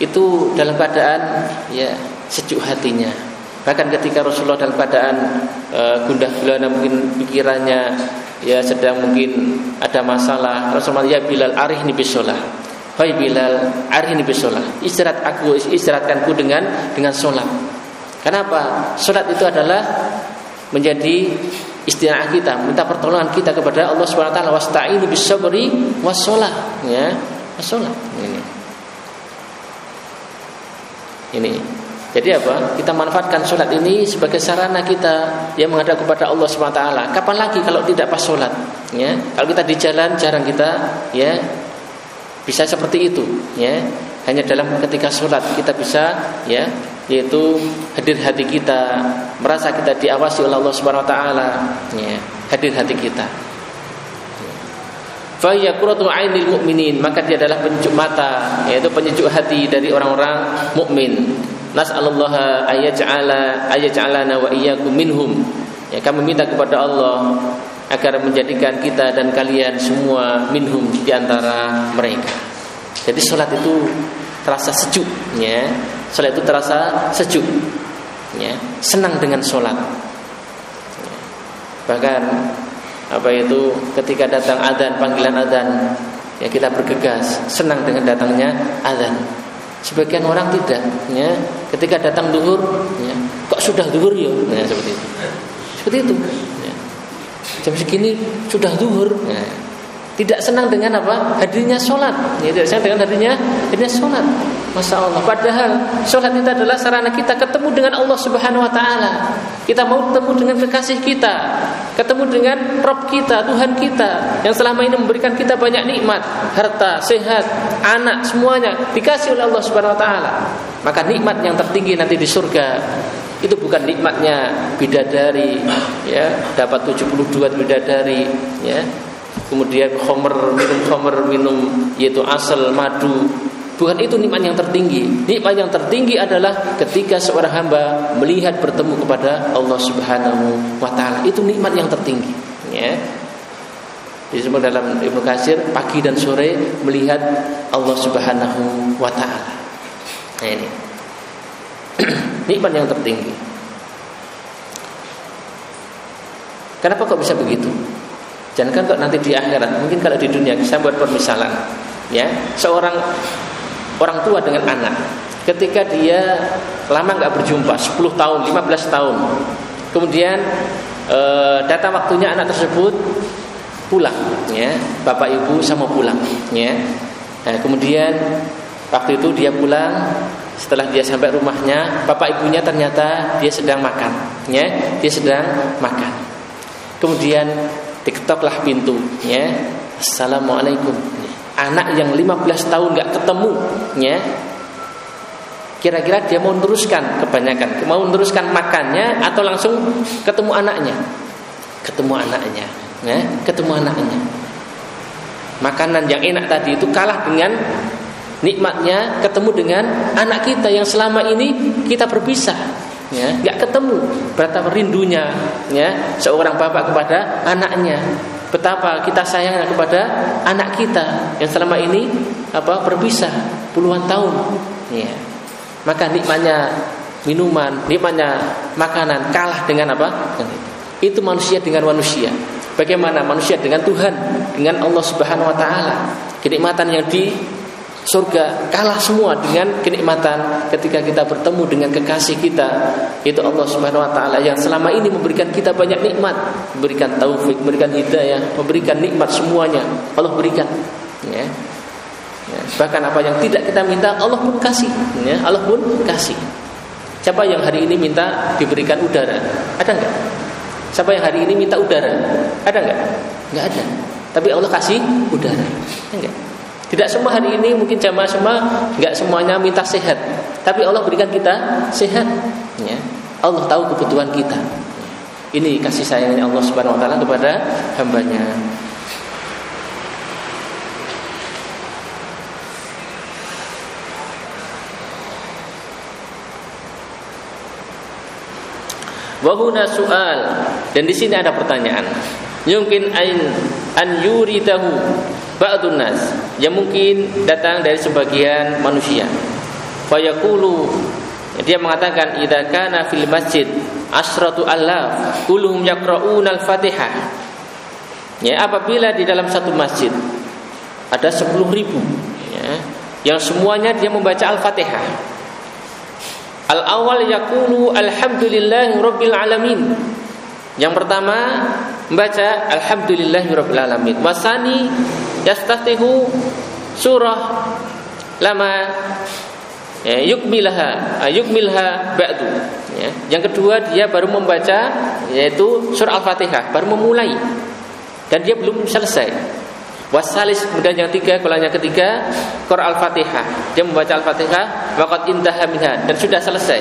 itu dalam keadaan ya sejuk hatinya. Bahkan ketika Rasulullah dalam keadaan e, gundah gulana mungkin pikirannya ya sedang mungkin ada masalah, Rasulullah ya Bilal arih ini bisolah. Hai Bilal, arih ini bisolah. Istirahat aku, istirahatkanku dengan dengan sholat. Kenapa? Sholat itu adalah menjadi istilah kita, minta pertolongan kita kepada Allah Subhanahu wa taala wasta'inu bis sabri was ya. Was Ini. Ini. Jadi apa? Kita manfaatkan sholat ini sebagai sarana kita yang menghadap kepada Allah SWT. Kapan lagi kalau tidak pas sholat? Ya, kalau kita di jalan jarang kita ya bisa seperti itu. Ya, hanya dalam ketika sholat kita bisa ya yaitu hadir hati kita merasa kita diawasi oleh Allah Subhanahu Wa Taala. Ya, hadir hati kita. Fayakuratu ainil mu'minin maka dia adalah penyejuk mata yaitu penyejuk hati dari orang-orang mukmin. Nas'alullah ayaj'ala ayaj'alana wa iyyakum minhum. Ya kami minta kepada Allah agar menjadikan kita dan kalian semua minhum di antara mereka. Jadi salat itu terasa sejuk ya. Salat itu terasa sejuk. Ya, senang dengan salat. Bahkan apa itu ketika datang adzan panggilan adzan ya kita bergegas senang dengan datangnya adzan sebagian orang tidak ya ketika datang duhur ya kok sudah duhur ya nah, seperti itu seperti itu. Jam segini sudah duhur ya. tidak senang dengan apa? Hadirnya sholat. Ya, tidak senang dengan hadirnya hadirnya sholat. Masya Allah. Padahal sholat itu adalah sarana kita ketemu dengan Allah Subhanahu Wa Taala. Kita mau ketemu dengan kekasih kita ketemu dengan Rob kita, Tuhan kita yang selama ini memberikan kita banyak nikmat, harta, sehat, anak, semuanya dikasih oleh Allah Subhanahu wa taala. Maka nikmat yang tertinggi nanti di surga itu bukan nikmatnya bidadari ya, dapat 72 bidadari ya. Kemudian khomer minum khomer minum yaitu asal madu Bukan itu nikmat yang tertinggi. Nikmat yang tertinggi adalah ketika seorang hamba melihat bertemu kepada Allah Subhanahu wa taala. Itu nikmat yang tertinggi, ya. Disebut dalam Ibnu Katsir pagi dan sore melihat Allah Subhanahu wa taala. Nah ini. [clears throat] nikmat yang tertinggi. Kenapa kok bisa begitu? Jangan kan kok nanti di akhirat, mungkin kalau di dunia saya buat permisalan, ya, seorang orang tua dengan anak ketika dia lama nggak berjumpa 10 tahun 15 tahun kemudian e, datang waktunya anak tersebut pulang ya bapak ibu sama pulang ya nah, kemudian waktu itu dia pulang setelah dia sampai rumahnya bapak ibunya ternyata dia sedang makan ya dia sedang makan. Kemudian tiktoklah pintu ya. Assalamualaikum. Anak yang 15 tahun nggak ketemu ya. Kira-kira dia mau meneruskan kebanyakan mau meneruskan makannya atau langsung ketemu anaknya? Ketemu anaknya ya ketemu anaknya. Makanan yang enak tadi itu kalah dengan nikmatnya ketemu dengan anak kita yang selama ini kita berpisah ya. Nggak ketemu. Betapa rindunya ya seorang bapak kepada anaknya. Betapa kita sayangnya kepada anak kita yang selama ini apa berpisah puluhan tahun ya. Maka nikmatnya minuman nikmatnya makanan kalah dengan apa? Itu manusia dengan manusia. Bagaimana manusia dengan Tuhan dengan Allah Subhanahu wa taala? Kenikmatan yang di surga kalah semua dengan kenikmatan ketika kita bertemu dengan kekasih kita itu Allah Subhanahu wa taala yang selama ini memberikan kita banyak nikmat, memberikan taufik, memberikan hidayah, memberikan nikmat semuanya. Allah berikan ya. ya. Bahkan apa yang tidak kita minta Allah pun kasih ya. Allah pun kasih. Siapa yang hari ini minta diberikan udara? Ada enggak? Siapa yang hari ini minta udara? Ada enggak? Enggak ada. Tapi Allah kasih udara. Enggak? Tidak semua hari ini mungkin jamaah semua nggak semuanya minta sehat, tapi Allah berikan kita sehat. Ya. Allah tahu kebutuhan kita. Ini kasih sayangnya Allah Subhanahu Wa Taala kepada hambanya. Wahuna soal dan di sini ada pertanyaan. Mungkin ain an yuridahu ba'dun nas yang mungkin datang dari sebagian manusia. Fayaqulu dia mengatakan idza kana fil masjid asratu alaf kulluhum yaqra'una al-Fatihah. Ya, apabila di dalam satu masjid ada sepuluh ribu ya, yang semuanya dia membaca Al-Fatihah. Al awal yakulu alhamdulillahi rabbil alamin. Yang pertama membaca alhamdulillahi rabbil alamin. Wasani yastatihu surah lama ya, yukmilaha ah, yukmilha ba'du. Ya. yang kedua dia baru membaca yaitu surah al-fatihah baru memulai. Dan dia belum selesai. Wasalis kemudian yang tiga kalau yang ketiga Quran al-fatihah. Dia membaca al-fatihah waqad intaha minha dan sudah selesai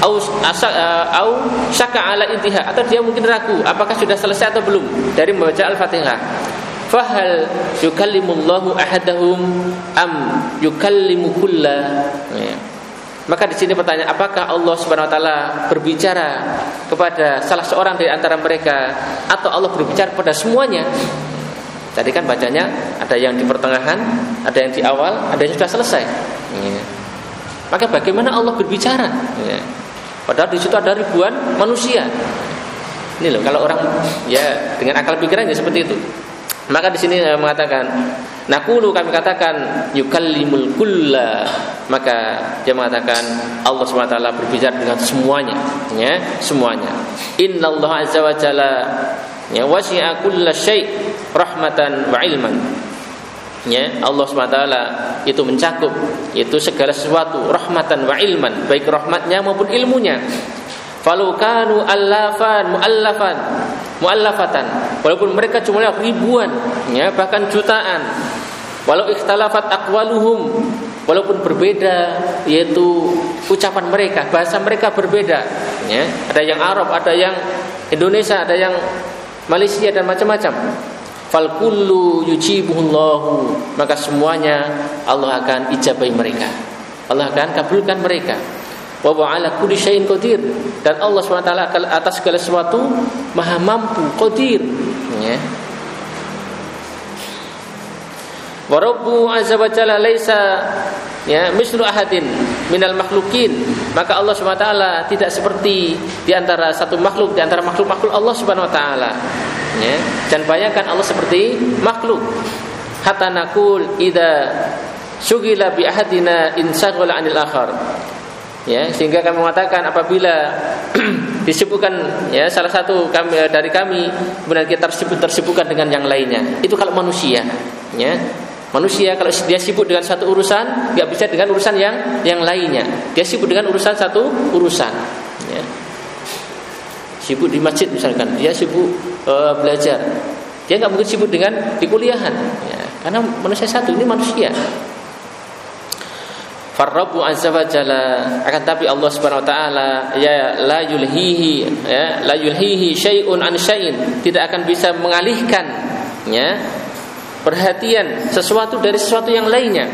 au asa, uh, au syaka ala intiha atau dia mungkin ragu apakah sudah selesai atau belum dari membaca al-fatihah fahal yukallimullahu ahadahum am yukallimu kulla ya. maka di sini pertanyaan apakah Allah Subhanahu wa taala berbicara kepada salah seorang dari antara mereka atau Allah berbicara kepada semuanya tadi kan bacanya ada yang di pertengahan ada yang di awal ada yang sudah selesai ya. maka bagaimana Allah berbicara ya. Padahal di situ ada ribuan manusia. Ini loh kalau orang ya dengan akal pikirannya seperti itu. Maka di sini mengatakan nakulu kami katakan yukallimul kulla. Maka dia mengatakan Allah SWT berbicara dengan semuanya ya semuanya. Innallaha azza wa jalla ya wasi'a kulla syai' rahmatan wa ilman ya Allah SWT itu mencakup itu segala sesuatu rahmatan wa ilman baik rahmatnya maupun ilmunya. Falau kanu allafan muallafan muallafatan. Walaupun mereka jumlahnya ribuan ya bahkan jutaan. Walau ikhtalafat aqwaluhum walaupun berbeda yaitu ucapan mereka bahasa mereka berbeda ya. Ada yang Arab ada yang Indonesia ada yang Malaysia dan macam-macam fal kullu yujibuhullahu. Maka semuanya Allah akan ijabai mereka. Allah akan kabulkan mereka. Wa ala kulli syai'in qadir. Dan Allah SWT atas segala sesuatu maha mampu qadir. Ya wa rabbu azza wa jalla laisa ya mislu ahadin minal makhlukin. Maka Allah Subhanahu wa taala tidak seperti di antara satu makhluk di antara makhluk-makhluk Allah Subhanahu wa taala. Ya dan bayangkan Allah seperti makhluk. Hatta nakul ida sugila bi ahadina insaghala anil akhar. Ya sehingga kami mengatakan apabila [clears throat] disibukkan ya salah satu kami dari kami kemudian kita tersibuk tersibukkan dengan yang lainnya. Itu kalau manusia ya manusia kalau dia sibuk dengan satu urusan nggak bisa dengan urusan yang yang lainnya. Dia sibuk dengan urusan satu urusan ya. Sibuk di masjid misalkan dia sibuk uh, belajar. Dia nggak mungkin sibuk dengan di kuliahan ya, karena manusia satu ini manusia. Farrabu azza wa akan tapi Allah Subhanahu wa taala ya la yulhihi ya la yulhihi syai'un an syai'in. Tidak akan bisa mengalihkan ya perhatian sesuatu dari sesuatu yang lainnya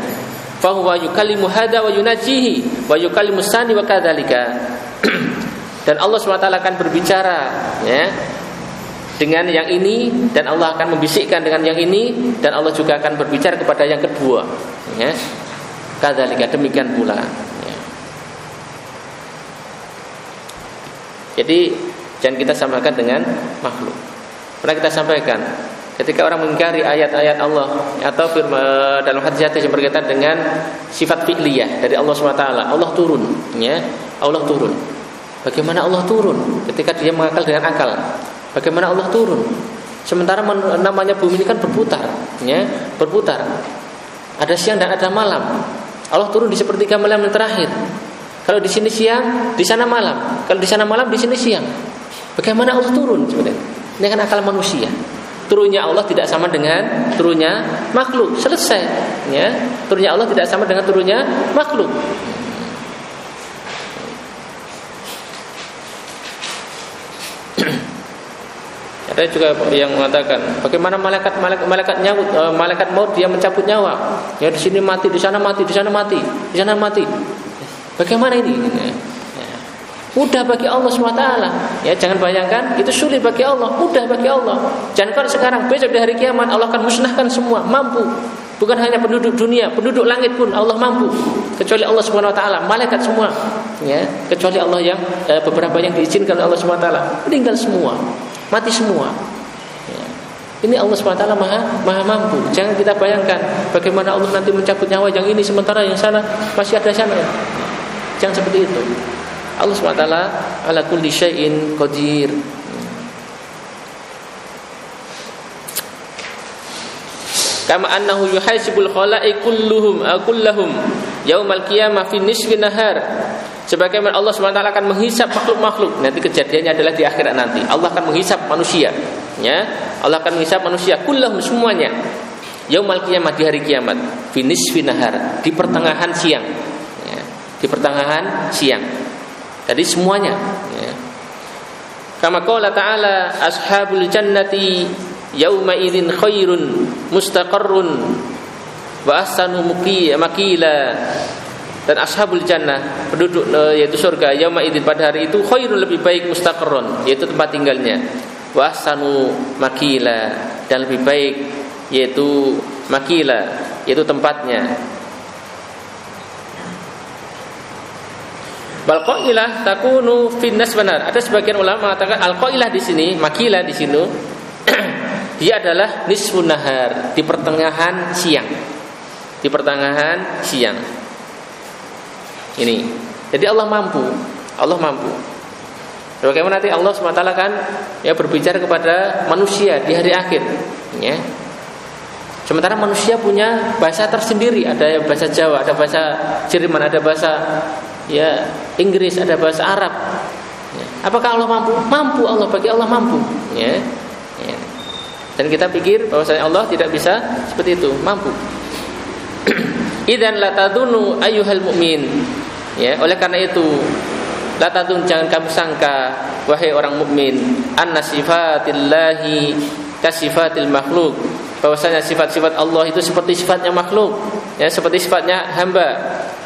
fahuwa yukallimu hada wa yunajihi wa yukallimu sani wa kadzalika [clears throat] dan Allah SWT akan berbicara ya dengan yang ini dan Allah akan membisikkan dengan yang ini dan Allah juga akan berbicara kepada yang kedua ya demikian pula. Ya. Jadi jangan kita samakan dengan makhluk. Pernah kita sampaikan ketika orang mengingkari ayat-ayat Allah atau firman dalam hadis hadis yang berkaitan dengan sifat fi'liyah dari Allah SWT Allah turun ya Allah turun bagaimana Allah turun ketika dia mengakal dengan akal bagaimana Allah turun sementara namanya bumi ini kan berputar ya berputar ada siang dan ada malam Allah turun di sepertiga malam yang terakhir. Kalau di sini siang, di sana malam. Kalau di sana malam, di sini siang. Bagaimana Allah turun sebenarnya? Ini kan akal manusia. Turunnya Allah tidak sama dengan turunnya makhluk. Selesai. Ya. Turunnya Allah tidak sama dengan turunnya makhluk. [clears throat] Ada juga yang mengatakan bagaimana malaikat malaikat malaikat nyawut uh, malaikat maut dia mencabut nyawa. Ya di sini mati, di sana mati, di sana mati, di sana mati. Bagaimana ini? Mudah bagi Allah SWT Ya jangan bayangkan itu sulit bagi Allah Mudah bagi Allah Jangan kalau sekarang besok di hari kiamat Allah akan musnahkan semua Mampu Bukan hanya penduduk dunia Penduduk langit pun Allah mampu Kecuali Allah SWT Malaikat semua ya Kecuali Allah yang eh, Beberapa yang diizinkan Allah SWT Meninggal semua mati semua. Ya. Ini Allah SWT maha, maha mampu. Jangan kita bayangkan bagaimana Allah nanti mencabut nyawa yang ini sementara yang sana masih ada sana. Jangan seperti itu. Allah SWT ala kulli syai'in qadir. Kama annahu yuhasibul khalaiq kulluhum kullahum yaumal qiyamah fi nisfi nahar. Sebagaimana Allah SWT akan menghisap makhluk-makhluk. Nanti kejadiannya adalah di akhirat nanti. Allah akan menghisap manusia ya. Allah akan menghisap manusia Kullahum semuanya. Yaumal kiamat di hari kiamat. Finis finahar Di pertengahan siang ya. Di pertengahan siang Jadi semuanya. Ya. Kama qala ta'ala Ashabul jannati Yauma idin khairun Mustaqarrun Wa ahsanu makila dan ashabul jannah penduduk e, yaitu surga yauma idzin pada hari itu khairun lebih baik mustaqarron yaitu tempat tinggalnya. Wa ahsanu makila dan lebih baik yaitu makila yaitu tempatnya Bal qailah takunu finnas benar. Ada sebagian ulama mengatakan al qailah di sini, makila di sini [clears throat] dia adalah nisfun nahar di pertengahan siang. Di pertengahan siang. Ini. Jadi Allah mampu. Allah mampu. Bagaimana nanti Allah SWT kan ya berbicara kepada manusia di hari akhir, ya. Sementara manusia punya bahasa tersendiri, ada bahasa Jawa, ada bahasa Jerman, ada bahasa ya Inggris, ada bahasa Arab. Ya. Apakah Allah mampu? Mampu Allah bagi Allah mampu. Ya. ya. Dan kita pikir bahwasanya Allah tidak bisa seperti itu, mampu. [clears throat] Idan latadunu ayuhal mu'min. Ya, oleh karena itu latadun jangan kamu sangka wahai orang mukmin anna sifatillahi kasifatil makhluk bahwasanya sifat-sifat Allah itu seperti sifatnya makhluk ya seperti sifatnya hamba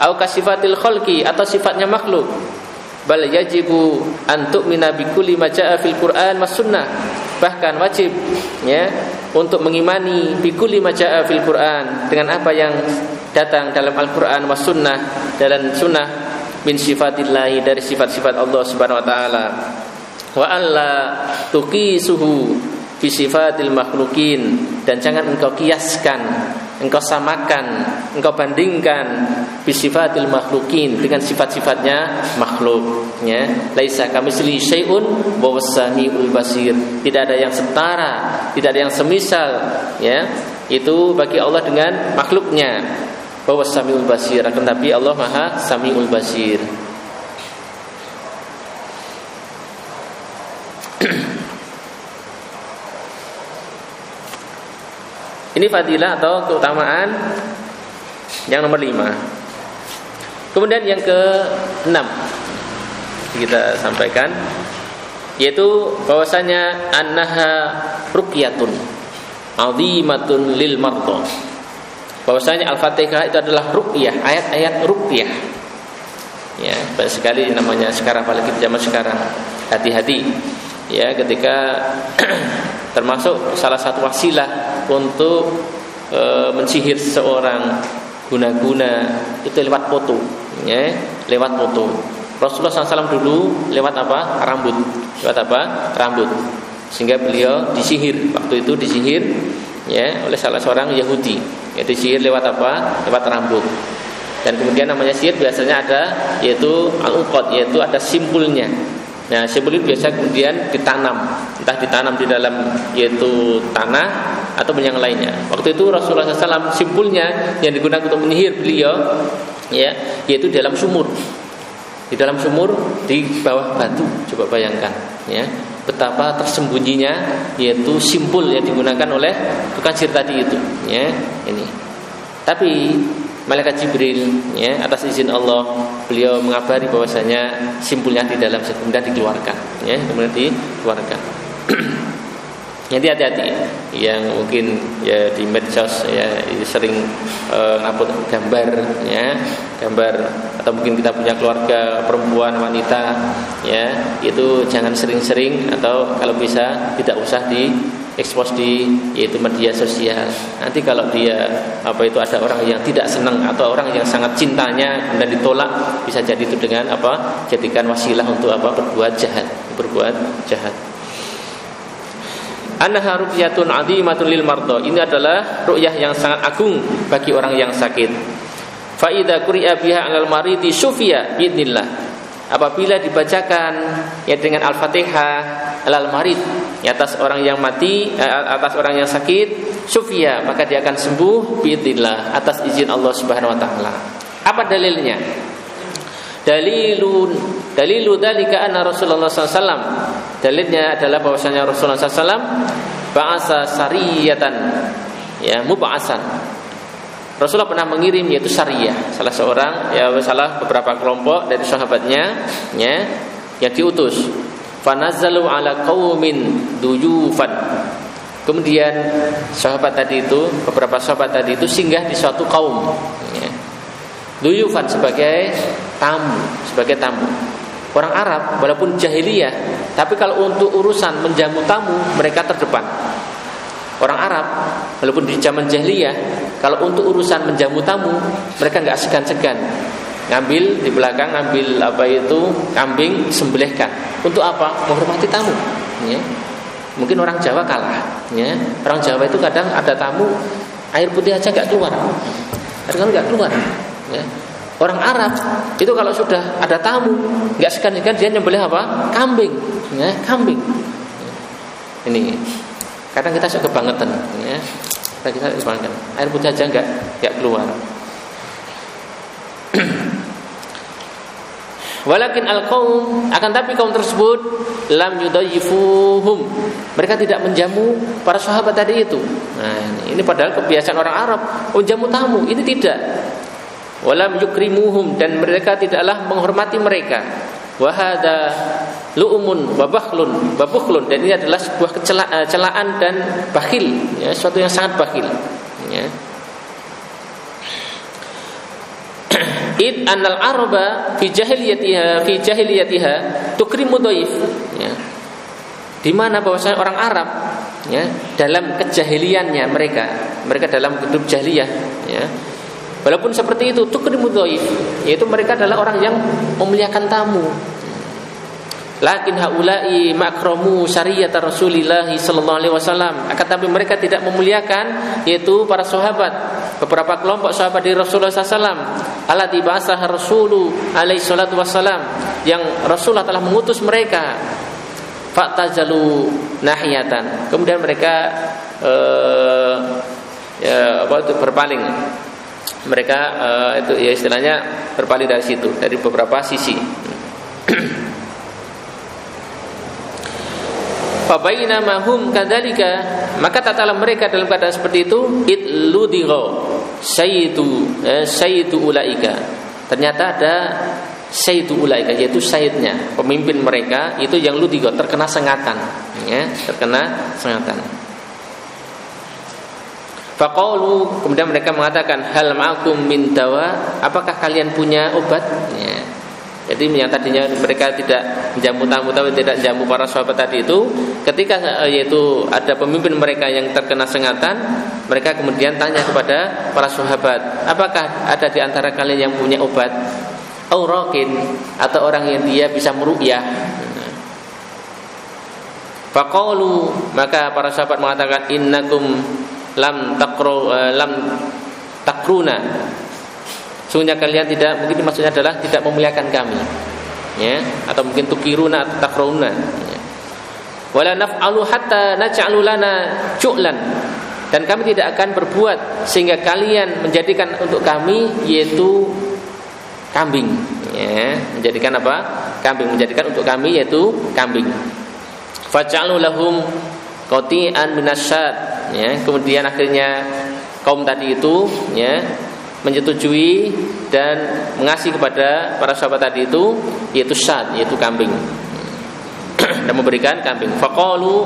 au kasifatil khalqi atau sifatnya makhluk. Bal yajibu an tu'mina bi kulli ma fil Qur'an was sunnah. Bahkan wajib ya untuk mengimani bi kulli ma jaa fil Qur'an dengan apa yang datang dalam Al-Qur'an was sunnah dalam sunnah min sifatillahi dari sifat-sifat Allah Subhanahu wa taala. Wa alla tuqisuhu fi sifatil makhlukin dan jangan engkau kiaskan engkau samakan, engkau bandingkan bisifatil makhlukin dengan sifat-sifatnya makhluk ya. Laisa kamisli syai'un wa basir. Tidak ada yang setara, tidak ada yang semisal ya. Itu bagi Allah dengan makhluknya. Wa wasamiul basir. Akan tapi Allah Maha Samiul Basir. Ini fadilah atau keutamaan yang nomor lima. Kemudian yang ke enam kita sampaikan yaitu bahwasanya annaha ruqyatun azimatun lil marto. Bahwasanya Al-Fatihah itu adalah ruqyah, ayat-ayat ruqyah. Ya, banyak sekali namanya sekarang apalagi zaman sekarang. Hati-hati ya ketika [clears throat] termasuk salah satu wasilah untuk e, mensihir seseorang guna-guna itu lewat foto ya lewat foto. Rasulullah SAW dulu lewat apa? Rambut. Lewat apa? Rambut. Sehingga beliau disihir. Waktu itu disihir ya oleh salah seorang Yahudi. Ya disihir lewat apa? Lewat rambut. Dan kemudian namanya sihir biasanya ada yaitu al-uqad yaitu ada simpulnya Nah, sebelum biasa kemudian ditanam, entah ditanam di dalam yaitu tanah atau yang lainnya. Waktu itu Rasulullah SAW simpulnya yang digunakan untuk menyihir beliau, ya, yaitu dalam sumur. Di dalam sumur di bawah batu, coba bayangkan, ya, betapa tersembunyinya yaitu simpul yang digunakan oleh tukang sihir tadi itu, ya, ini. Tapi malaikat Jibril ya atas izin Allah beliau mengabari bahwasanya simpulnya di dalam kemudian dikeluarkan ya kemudian dikeluarkan. [clears throat] Jadi hati-hati yang mungkin ya di medsos ya sering uh, ngupload gambar ya gambar atau mungkin kita punya keluarga perempuan wanita ya itu jangan sering-sering atau kalau bisa tidak usah di ekspos di yaitu media sosial. Nanti kalau dia apa itu ada orang yang tidak senang atau orang yang sangat cintanya dan ditolak bisa jadi itu dengan apa? jadikan wasilah untuk apa? berbuat jahat, berbuat jahat. Annaha ruqyatun 'azimatun lil mardo. Ini adalah ru'yah yang sangat agung bagi orang yang sakit. Fa idza quri'a biha 'alal maridi sufiya biidnillah apabila dibacakan ya dengan Al-Fatihah alal marid ya atas orang yang mati eh, atas orang yang sakit sufia maka dia akan sembuh biidznillah atas izin Allah Subhanahu wa taala. Apa dalilnya? Dalilun dalilu dalika anna Rasulullah SAW Dalilnya adalah bahwasanya Rasulullah SAW bahasa sariyatan ya mubaasan Rasulullah pernah mengirim yaitu Sariyah, salah seorang ya salah beberapa kelompok dari sahabatnya ya yang diutus. Fanazzalu ala qaumin duyufan. Kemudian sahabat tadi itu, beberapa sahabat tadi itu singgah di suatu kaum. Ya. Duyufan sebagai tamu, sebagai tamu. Orang Arab walaupun jahiliyah, tapi kalau untuk urusan menjamu tamu mereka terdepan. Orang Arab walaupun di zaman jahiliyah kalau untuk urusan menjamu tamu mereka nggak segan-segan ngambil di belakang ngambil apa itu kambing sembelihkan untuk apa menghormati tamu ya. mungkin orang Jawa kalah ya. orang Jawa itu kadang ada tamu air putih aja nggak keluar kadang nggak keluar ya. Orang Arab itu kalau sudah ada tamu nggak segan-segan dia nyembelih apa kambing ya kambing ini Kadang kita suka kebangetan, ya. Kita kebangetan. Air putih aja enggak enggak keluar. Walakin al kaum akan tapi kaum tersebut lam yudayifuhum. Mereka tidak menjamu para sahabat tadi itu. Nah, ini padahal kebiasaan orang Arab, oh jamu tamu. Ini tidak. Walam yukrimuhum dan mereka tidaklah menghormati mereka. Wahada lu'umun wabakhlun wabukhlun dan ini adalah sebuah kecelaan eh, dan bakhil ya, sesuatu yang sangat bakhil ya. Id anal araba fi jahiliyatiha fi jahiliyatiha tukrimu dhaif. Ya. Di mana bahwasanya orang Arab ya dalam kejahiliannya mereka mereka dalam hidup jahiliyah ya. Walaupun seperti itu tukrimu dhaif yaitu mereka adalah orang yang memuliakan tamu Lakin haulai makromu syariat Rasulullah sallallahu alaihi wasallam. Akan tapi mereka tidak memuliakan yaitu para sahabat, beberapa kelompok sahabat di Rasulullah sallallahu alaihi bahasa Rasulu alaihi salatu wasallam yang Rasulullah telah mengutus mereka. Faktajalu nahiyatan. Kemudian mereka uh, ya, apa itu berpaling. Mereka uh, itu ya istilahnya berpaling dari situ dari beberapa sisi. [clears throat] Fabaina mahum kadalika maka tatkala mereka dalam keadaan seperti itu idludigo sayyidu eh, sayyidu ulaika. Ternyata ada sayyidu ulaika yaitu sayyidnya, pemimpin mereka itu yang ludigo terkena sengatan ya, terkena sengatan. Faqalu kemudian mereka mengatakan hal ma'akum min dawa apakah kalian punya obat? Ya. Jadi yang tadinya mereka tidak menjamu tamu tapi tidak menjamu para sahabat tadi itu, ketika eh, yaitu ada pemimpin mereka yang terkena sengatan, mereka kemudian tanya kepada para sahabat, apakah ada di antara kalian yang punya obat? Aurakin atau orang yang dia bisa meruqyah. Faqalu maka para sahabat mengatakan innakum lam takro eh, lam takruna Sungguhnya kalian tidak mungkin maksudnya adalah tidak memuliakan kami. Ya, atau mungkin tukiruna atau takruna. Ya. Wala naf'alu hatta naj'alu lana ju'lan. Dan kami tidak akan berbuat sehingga kalian menjadikan untuk kami yaitu kambing. Ya, menjadikan apa? Kambing menjadikan untuk kami yaitu kambing. Faj'alu lahum qati'an minasyad. Ya, kemudian akhirnya kaum tadi itu ya menyetujui dan mengasih kepada para sahabat tadi itu yaitu syad yaitu kambing. [clears throat] Dan memberikan kambing. Faqalu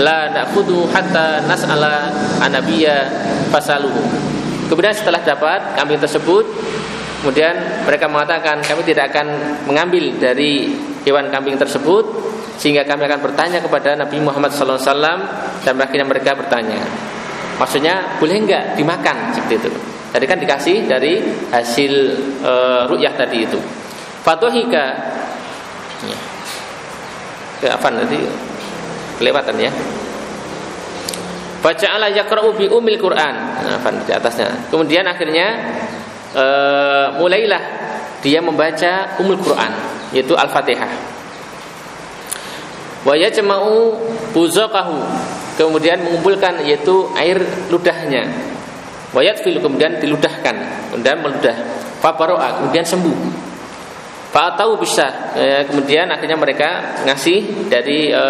la na'khudhu hatta nas'ala anabiyya fasaluhu. Kemudian setelah dapat kambing tersebut kemudian mereka mengatakan kami tidak akan mengambil dari hewan kambing tersebut sehingga kami akan bertanya kepada Nabi Muhammad SAW dan akhirnya mereka bertanya. Maksudnya boleh enggak dimakan? Seperti itu Tadi kan dikasih dari hasil e, ru'yah tadi itu. Fatuhika ya. Ke apa nanti kelewatan ya. Baca'ala yaqra'u bi umil Quran. Nah, di atasnya. Kemudian akhirnya e, mulailah dia membaca umul Quran yaitu Al-Fatihah. Wa yajma'u buzaqahu. Kemudian mengumpulkan yaitu air ludahnya Wayat fil kemudian diludahkan, kemudian meludah. Fabaroa kemudian sembuh. tahu bisa. E, kemudian akhirnya mereka ngasih dari e,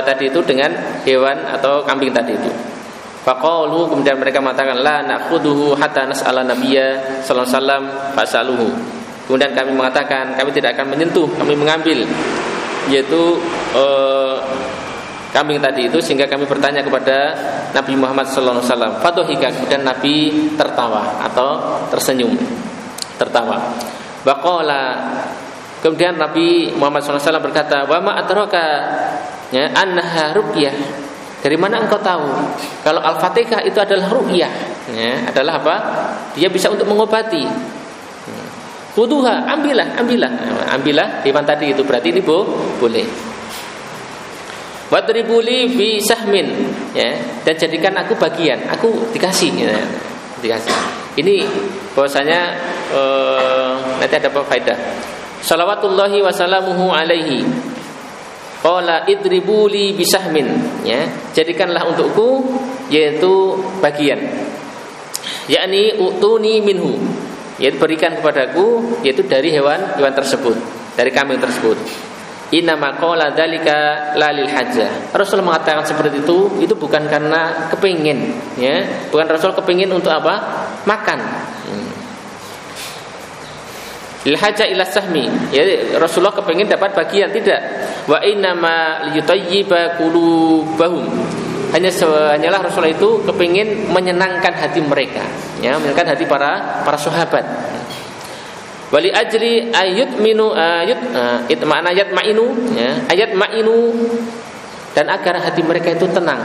tadi itu dengan hewan atau kambing tadi itu. Faqalu kemudian mereka mengatakan la na'khuduhu hatta nas'ala nabiyya sallallahu alaihi wasallam fasaluhu. Kemudian kami mengatakan kami tidak akan menyentuh, kami mengambil yaitu e, kambing tadi itu sehingga kami bertanya kepada Nabi Muhammad SAW. Fatuhika kemudian Nabi tertawa atau tersenyum, tertawa. Bakola kemudian Nabi Muhammad SAW berkata, Wama atroka ya, anha rukyah. Dari mana engkau tahu kalau Al-Fatihah itu adalah rukyah? Ya, adalah apa? Dia bisa untuk mengobati. Kuduha, ambillah, ambillah, ambillah di tadi itu berarti ini bo, boleh. Wadribuli bi sahmin ya dan jadikan aku bagian, aku dikasih ya, dikasih. Ini bahwasanya uh, nanti ada apa faedah. Salawatullahi wasallamuhu alaihi. Qala idribuli bisahmin ya. Jadikanlah untukku yaitu bagian. Yakni utuni minhu. Yaitu berikan kepadaku yaitu dari hewan hewan tersebut. dari kambing tersebut. Inama qala dzalika lalil hajjah. Rasul mengatakan seperti itu itu bukan karena kepingin ya, bukan Rasul kepingin untuk apa? Makan. Hmm. Lil ila sahmi. Ya Rasulullah kepingin dapat bagian tidak. Wa inama liyutayyiba qulubahum. Hanya hanyalah Rasulullah itu kepingin menyenangkan hati mereka, ya, menyenangkan hati para para sahabat. Wali ajli ayat minu ayat uh, itu makna ayat ma'inu ya, ayat ma'inu dan agar hati mereka itu tenang.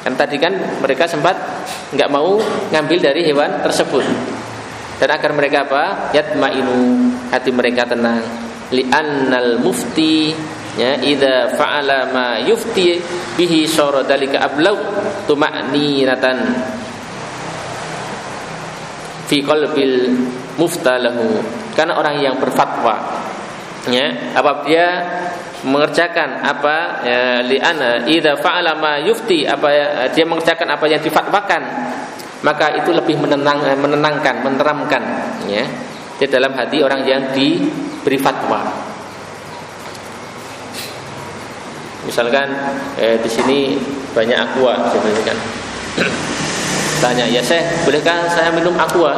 Kan tadi kan mereka sempat nggak mau ngambil dari hewan tersebut. Dan agar mereka apa? Yat ma'inu hati mereka tenang. Li annal mufti ya idza fa'ala ma yufti bihi syara dalika ablau tuma'ninatan fi qalbil muftalahu. Karena orang yang berfatwa ya apa dia mengerjakan apa ya, liana idza fa'ala ma yufti apa ya, dia mengerjakan apa yang difatwakan maka itu lebih menenang eh, menenangkan menteramkan ya di dalam hati orang yang diberi fatwa. Misalkan eh, di sini banyak aqua sebenarnya kan. [clears throat] Tanya ya saya bolehkah saya minum aqua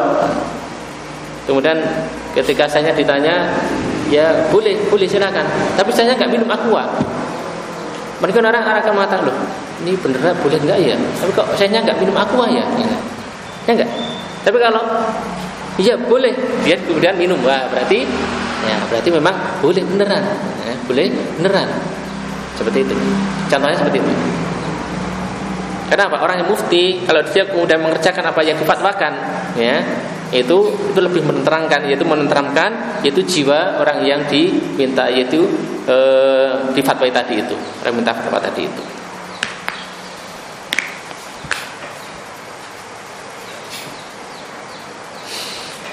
kemudian Ketika saya ditanya, ya boleh, boleh silakan. Tapi saya nggak minum aqua. Mereka orang akan mengatakan loh, ini beneran boleh nggak ya? Tapi kok saya nggak minum aqua ya? Ya enggak. Tapi kalau iya boleh, dia kemudian minum, wah berarti ya berarti memang boleh beneran, ya, boleh beneran. Seperti itu. Contohnya seperti itu. Kenapa? Orang yang mufti kalau dia kemudian mengerjakan apa yang difatwakan, ya, itu itu lebih menerangkan yaitu menenteramkan yaitu jiwa orang yang diminta yaitu e, di fatwa tadi itu orang minta fatwa tadi itu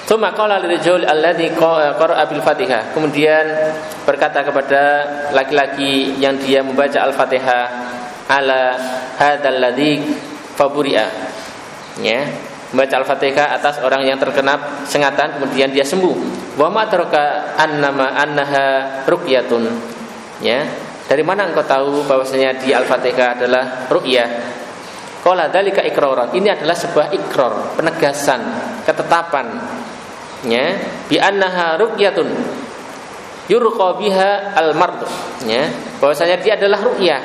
qala alladhi Fatihah. Kemudian berkata kepada laki-laki yang dia membaca Al-Fatihah ala hadzal ladzi faburi'a. Ya, membaca Al-Fatihah atas orang yang terkena sengatan kemudian dia sembuh. Wa ma taraka annama annaha ruqyatun. Ya. Dari mana engkau tahu bahwasanya di Al-Fatihah adalah ruqyah? Qala dzalika iqraran. Ini adalah sebuah ikrar, penegasan, ketetapan. Ya, bi annaha ruqyatun. Yurqa biha al-mard. Ya, bahwasanya dia adalah ruqyah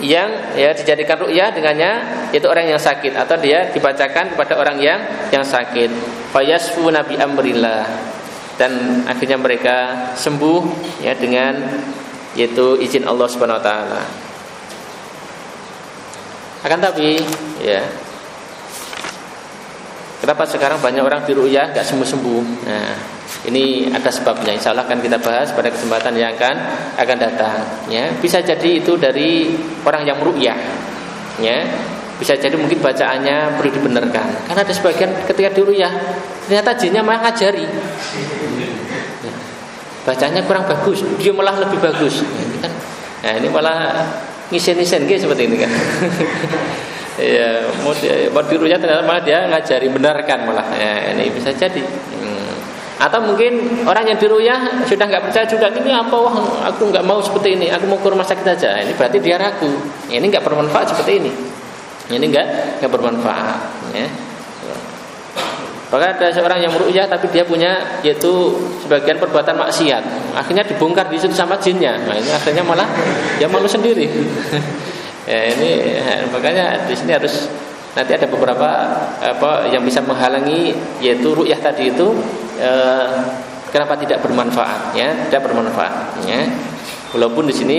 yang ya dijadikan ru'yah dengannya itu orang yang sakit atau dia dibacakan kepada orang yang yang sakit. Fayasfu nabi amrillah dan akhirnya mereka sembuh ya dengan yaitu izin Allah Subhanahu wa taala. Akan tapi ya Kenapa sekarang banyak orang di ru'yah gak sembuh-sembuh? Nah, ini ada sebabnya. Insya Allah akan kita bahas pada kesempatan yang akan akan datang. Ya, bisa jadi itu dari orang yang meru'yah. Ya, bisa jadi mungkin bacaannya perlu dibenarkan. Karena ada sebagian ketika di ternyata jinnya malah ngajari. Ya, bacanya kurang bagus, dia malah lebih bagus. Ini kan, nah ini malah ngisen-ngisen gitu seperti ini kan. [laughs] ya mau mau ternyata malah dia ngajari benarkan malah ya ini bisa jadi atau mungkin orang yang diruyah sudah nggak percaya juga ini apa wah aku nggak mau seperti ini, aku mau ke rumah sakit aja. Ini berarti dia ragu. Ini nggak bermanfaat seperti ini. Ini nggak nggak bermanfaat. Ya. Maka ada seorang yang meruyah tapi dia punya yaitu sebagian perbuatan maksiat. Akhirnya dibongkar di situ sama jinnya. Nah, ini akhirnya malah dia malu sendiri. [laughs] ya, ini makanya di sini harus nanti ada beberapa apa yang bisa menghalangi yaitu ru'yah tadi itu eh, kenapa tidak bermanfaat ya? Tidak bermanfaat ya. Walaupun di sini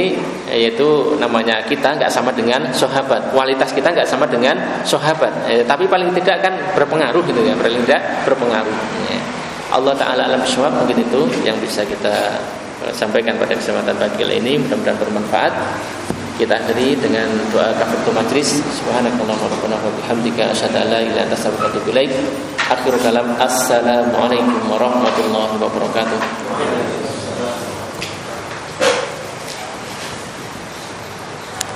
yaitu namanya kita nggak sama dengan sahabat. Kualitas kita nggak sama dengan sahabat. Eh, tapi paling tidak kan berpengaruh gitu ya. Paling tidak berpengaruh ya. Allah Taala alam suap mungkin itu yang bisa kita sampaikan pada kesempatan pagi ini. Mudah-mudahan bermanfaat kita akhiri dengan doa kafaratul majlis. Subhanakallahumma rabbana wa bihamdika asyhadu an la ilaha illa anta astaghfiruka wa atubu ilaik. Akhir kalam assalamualaikum warahmatullahi wabarakatuh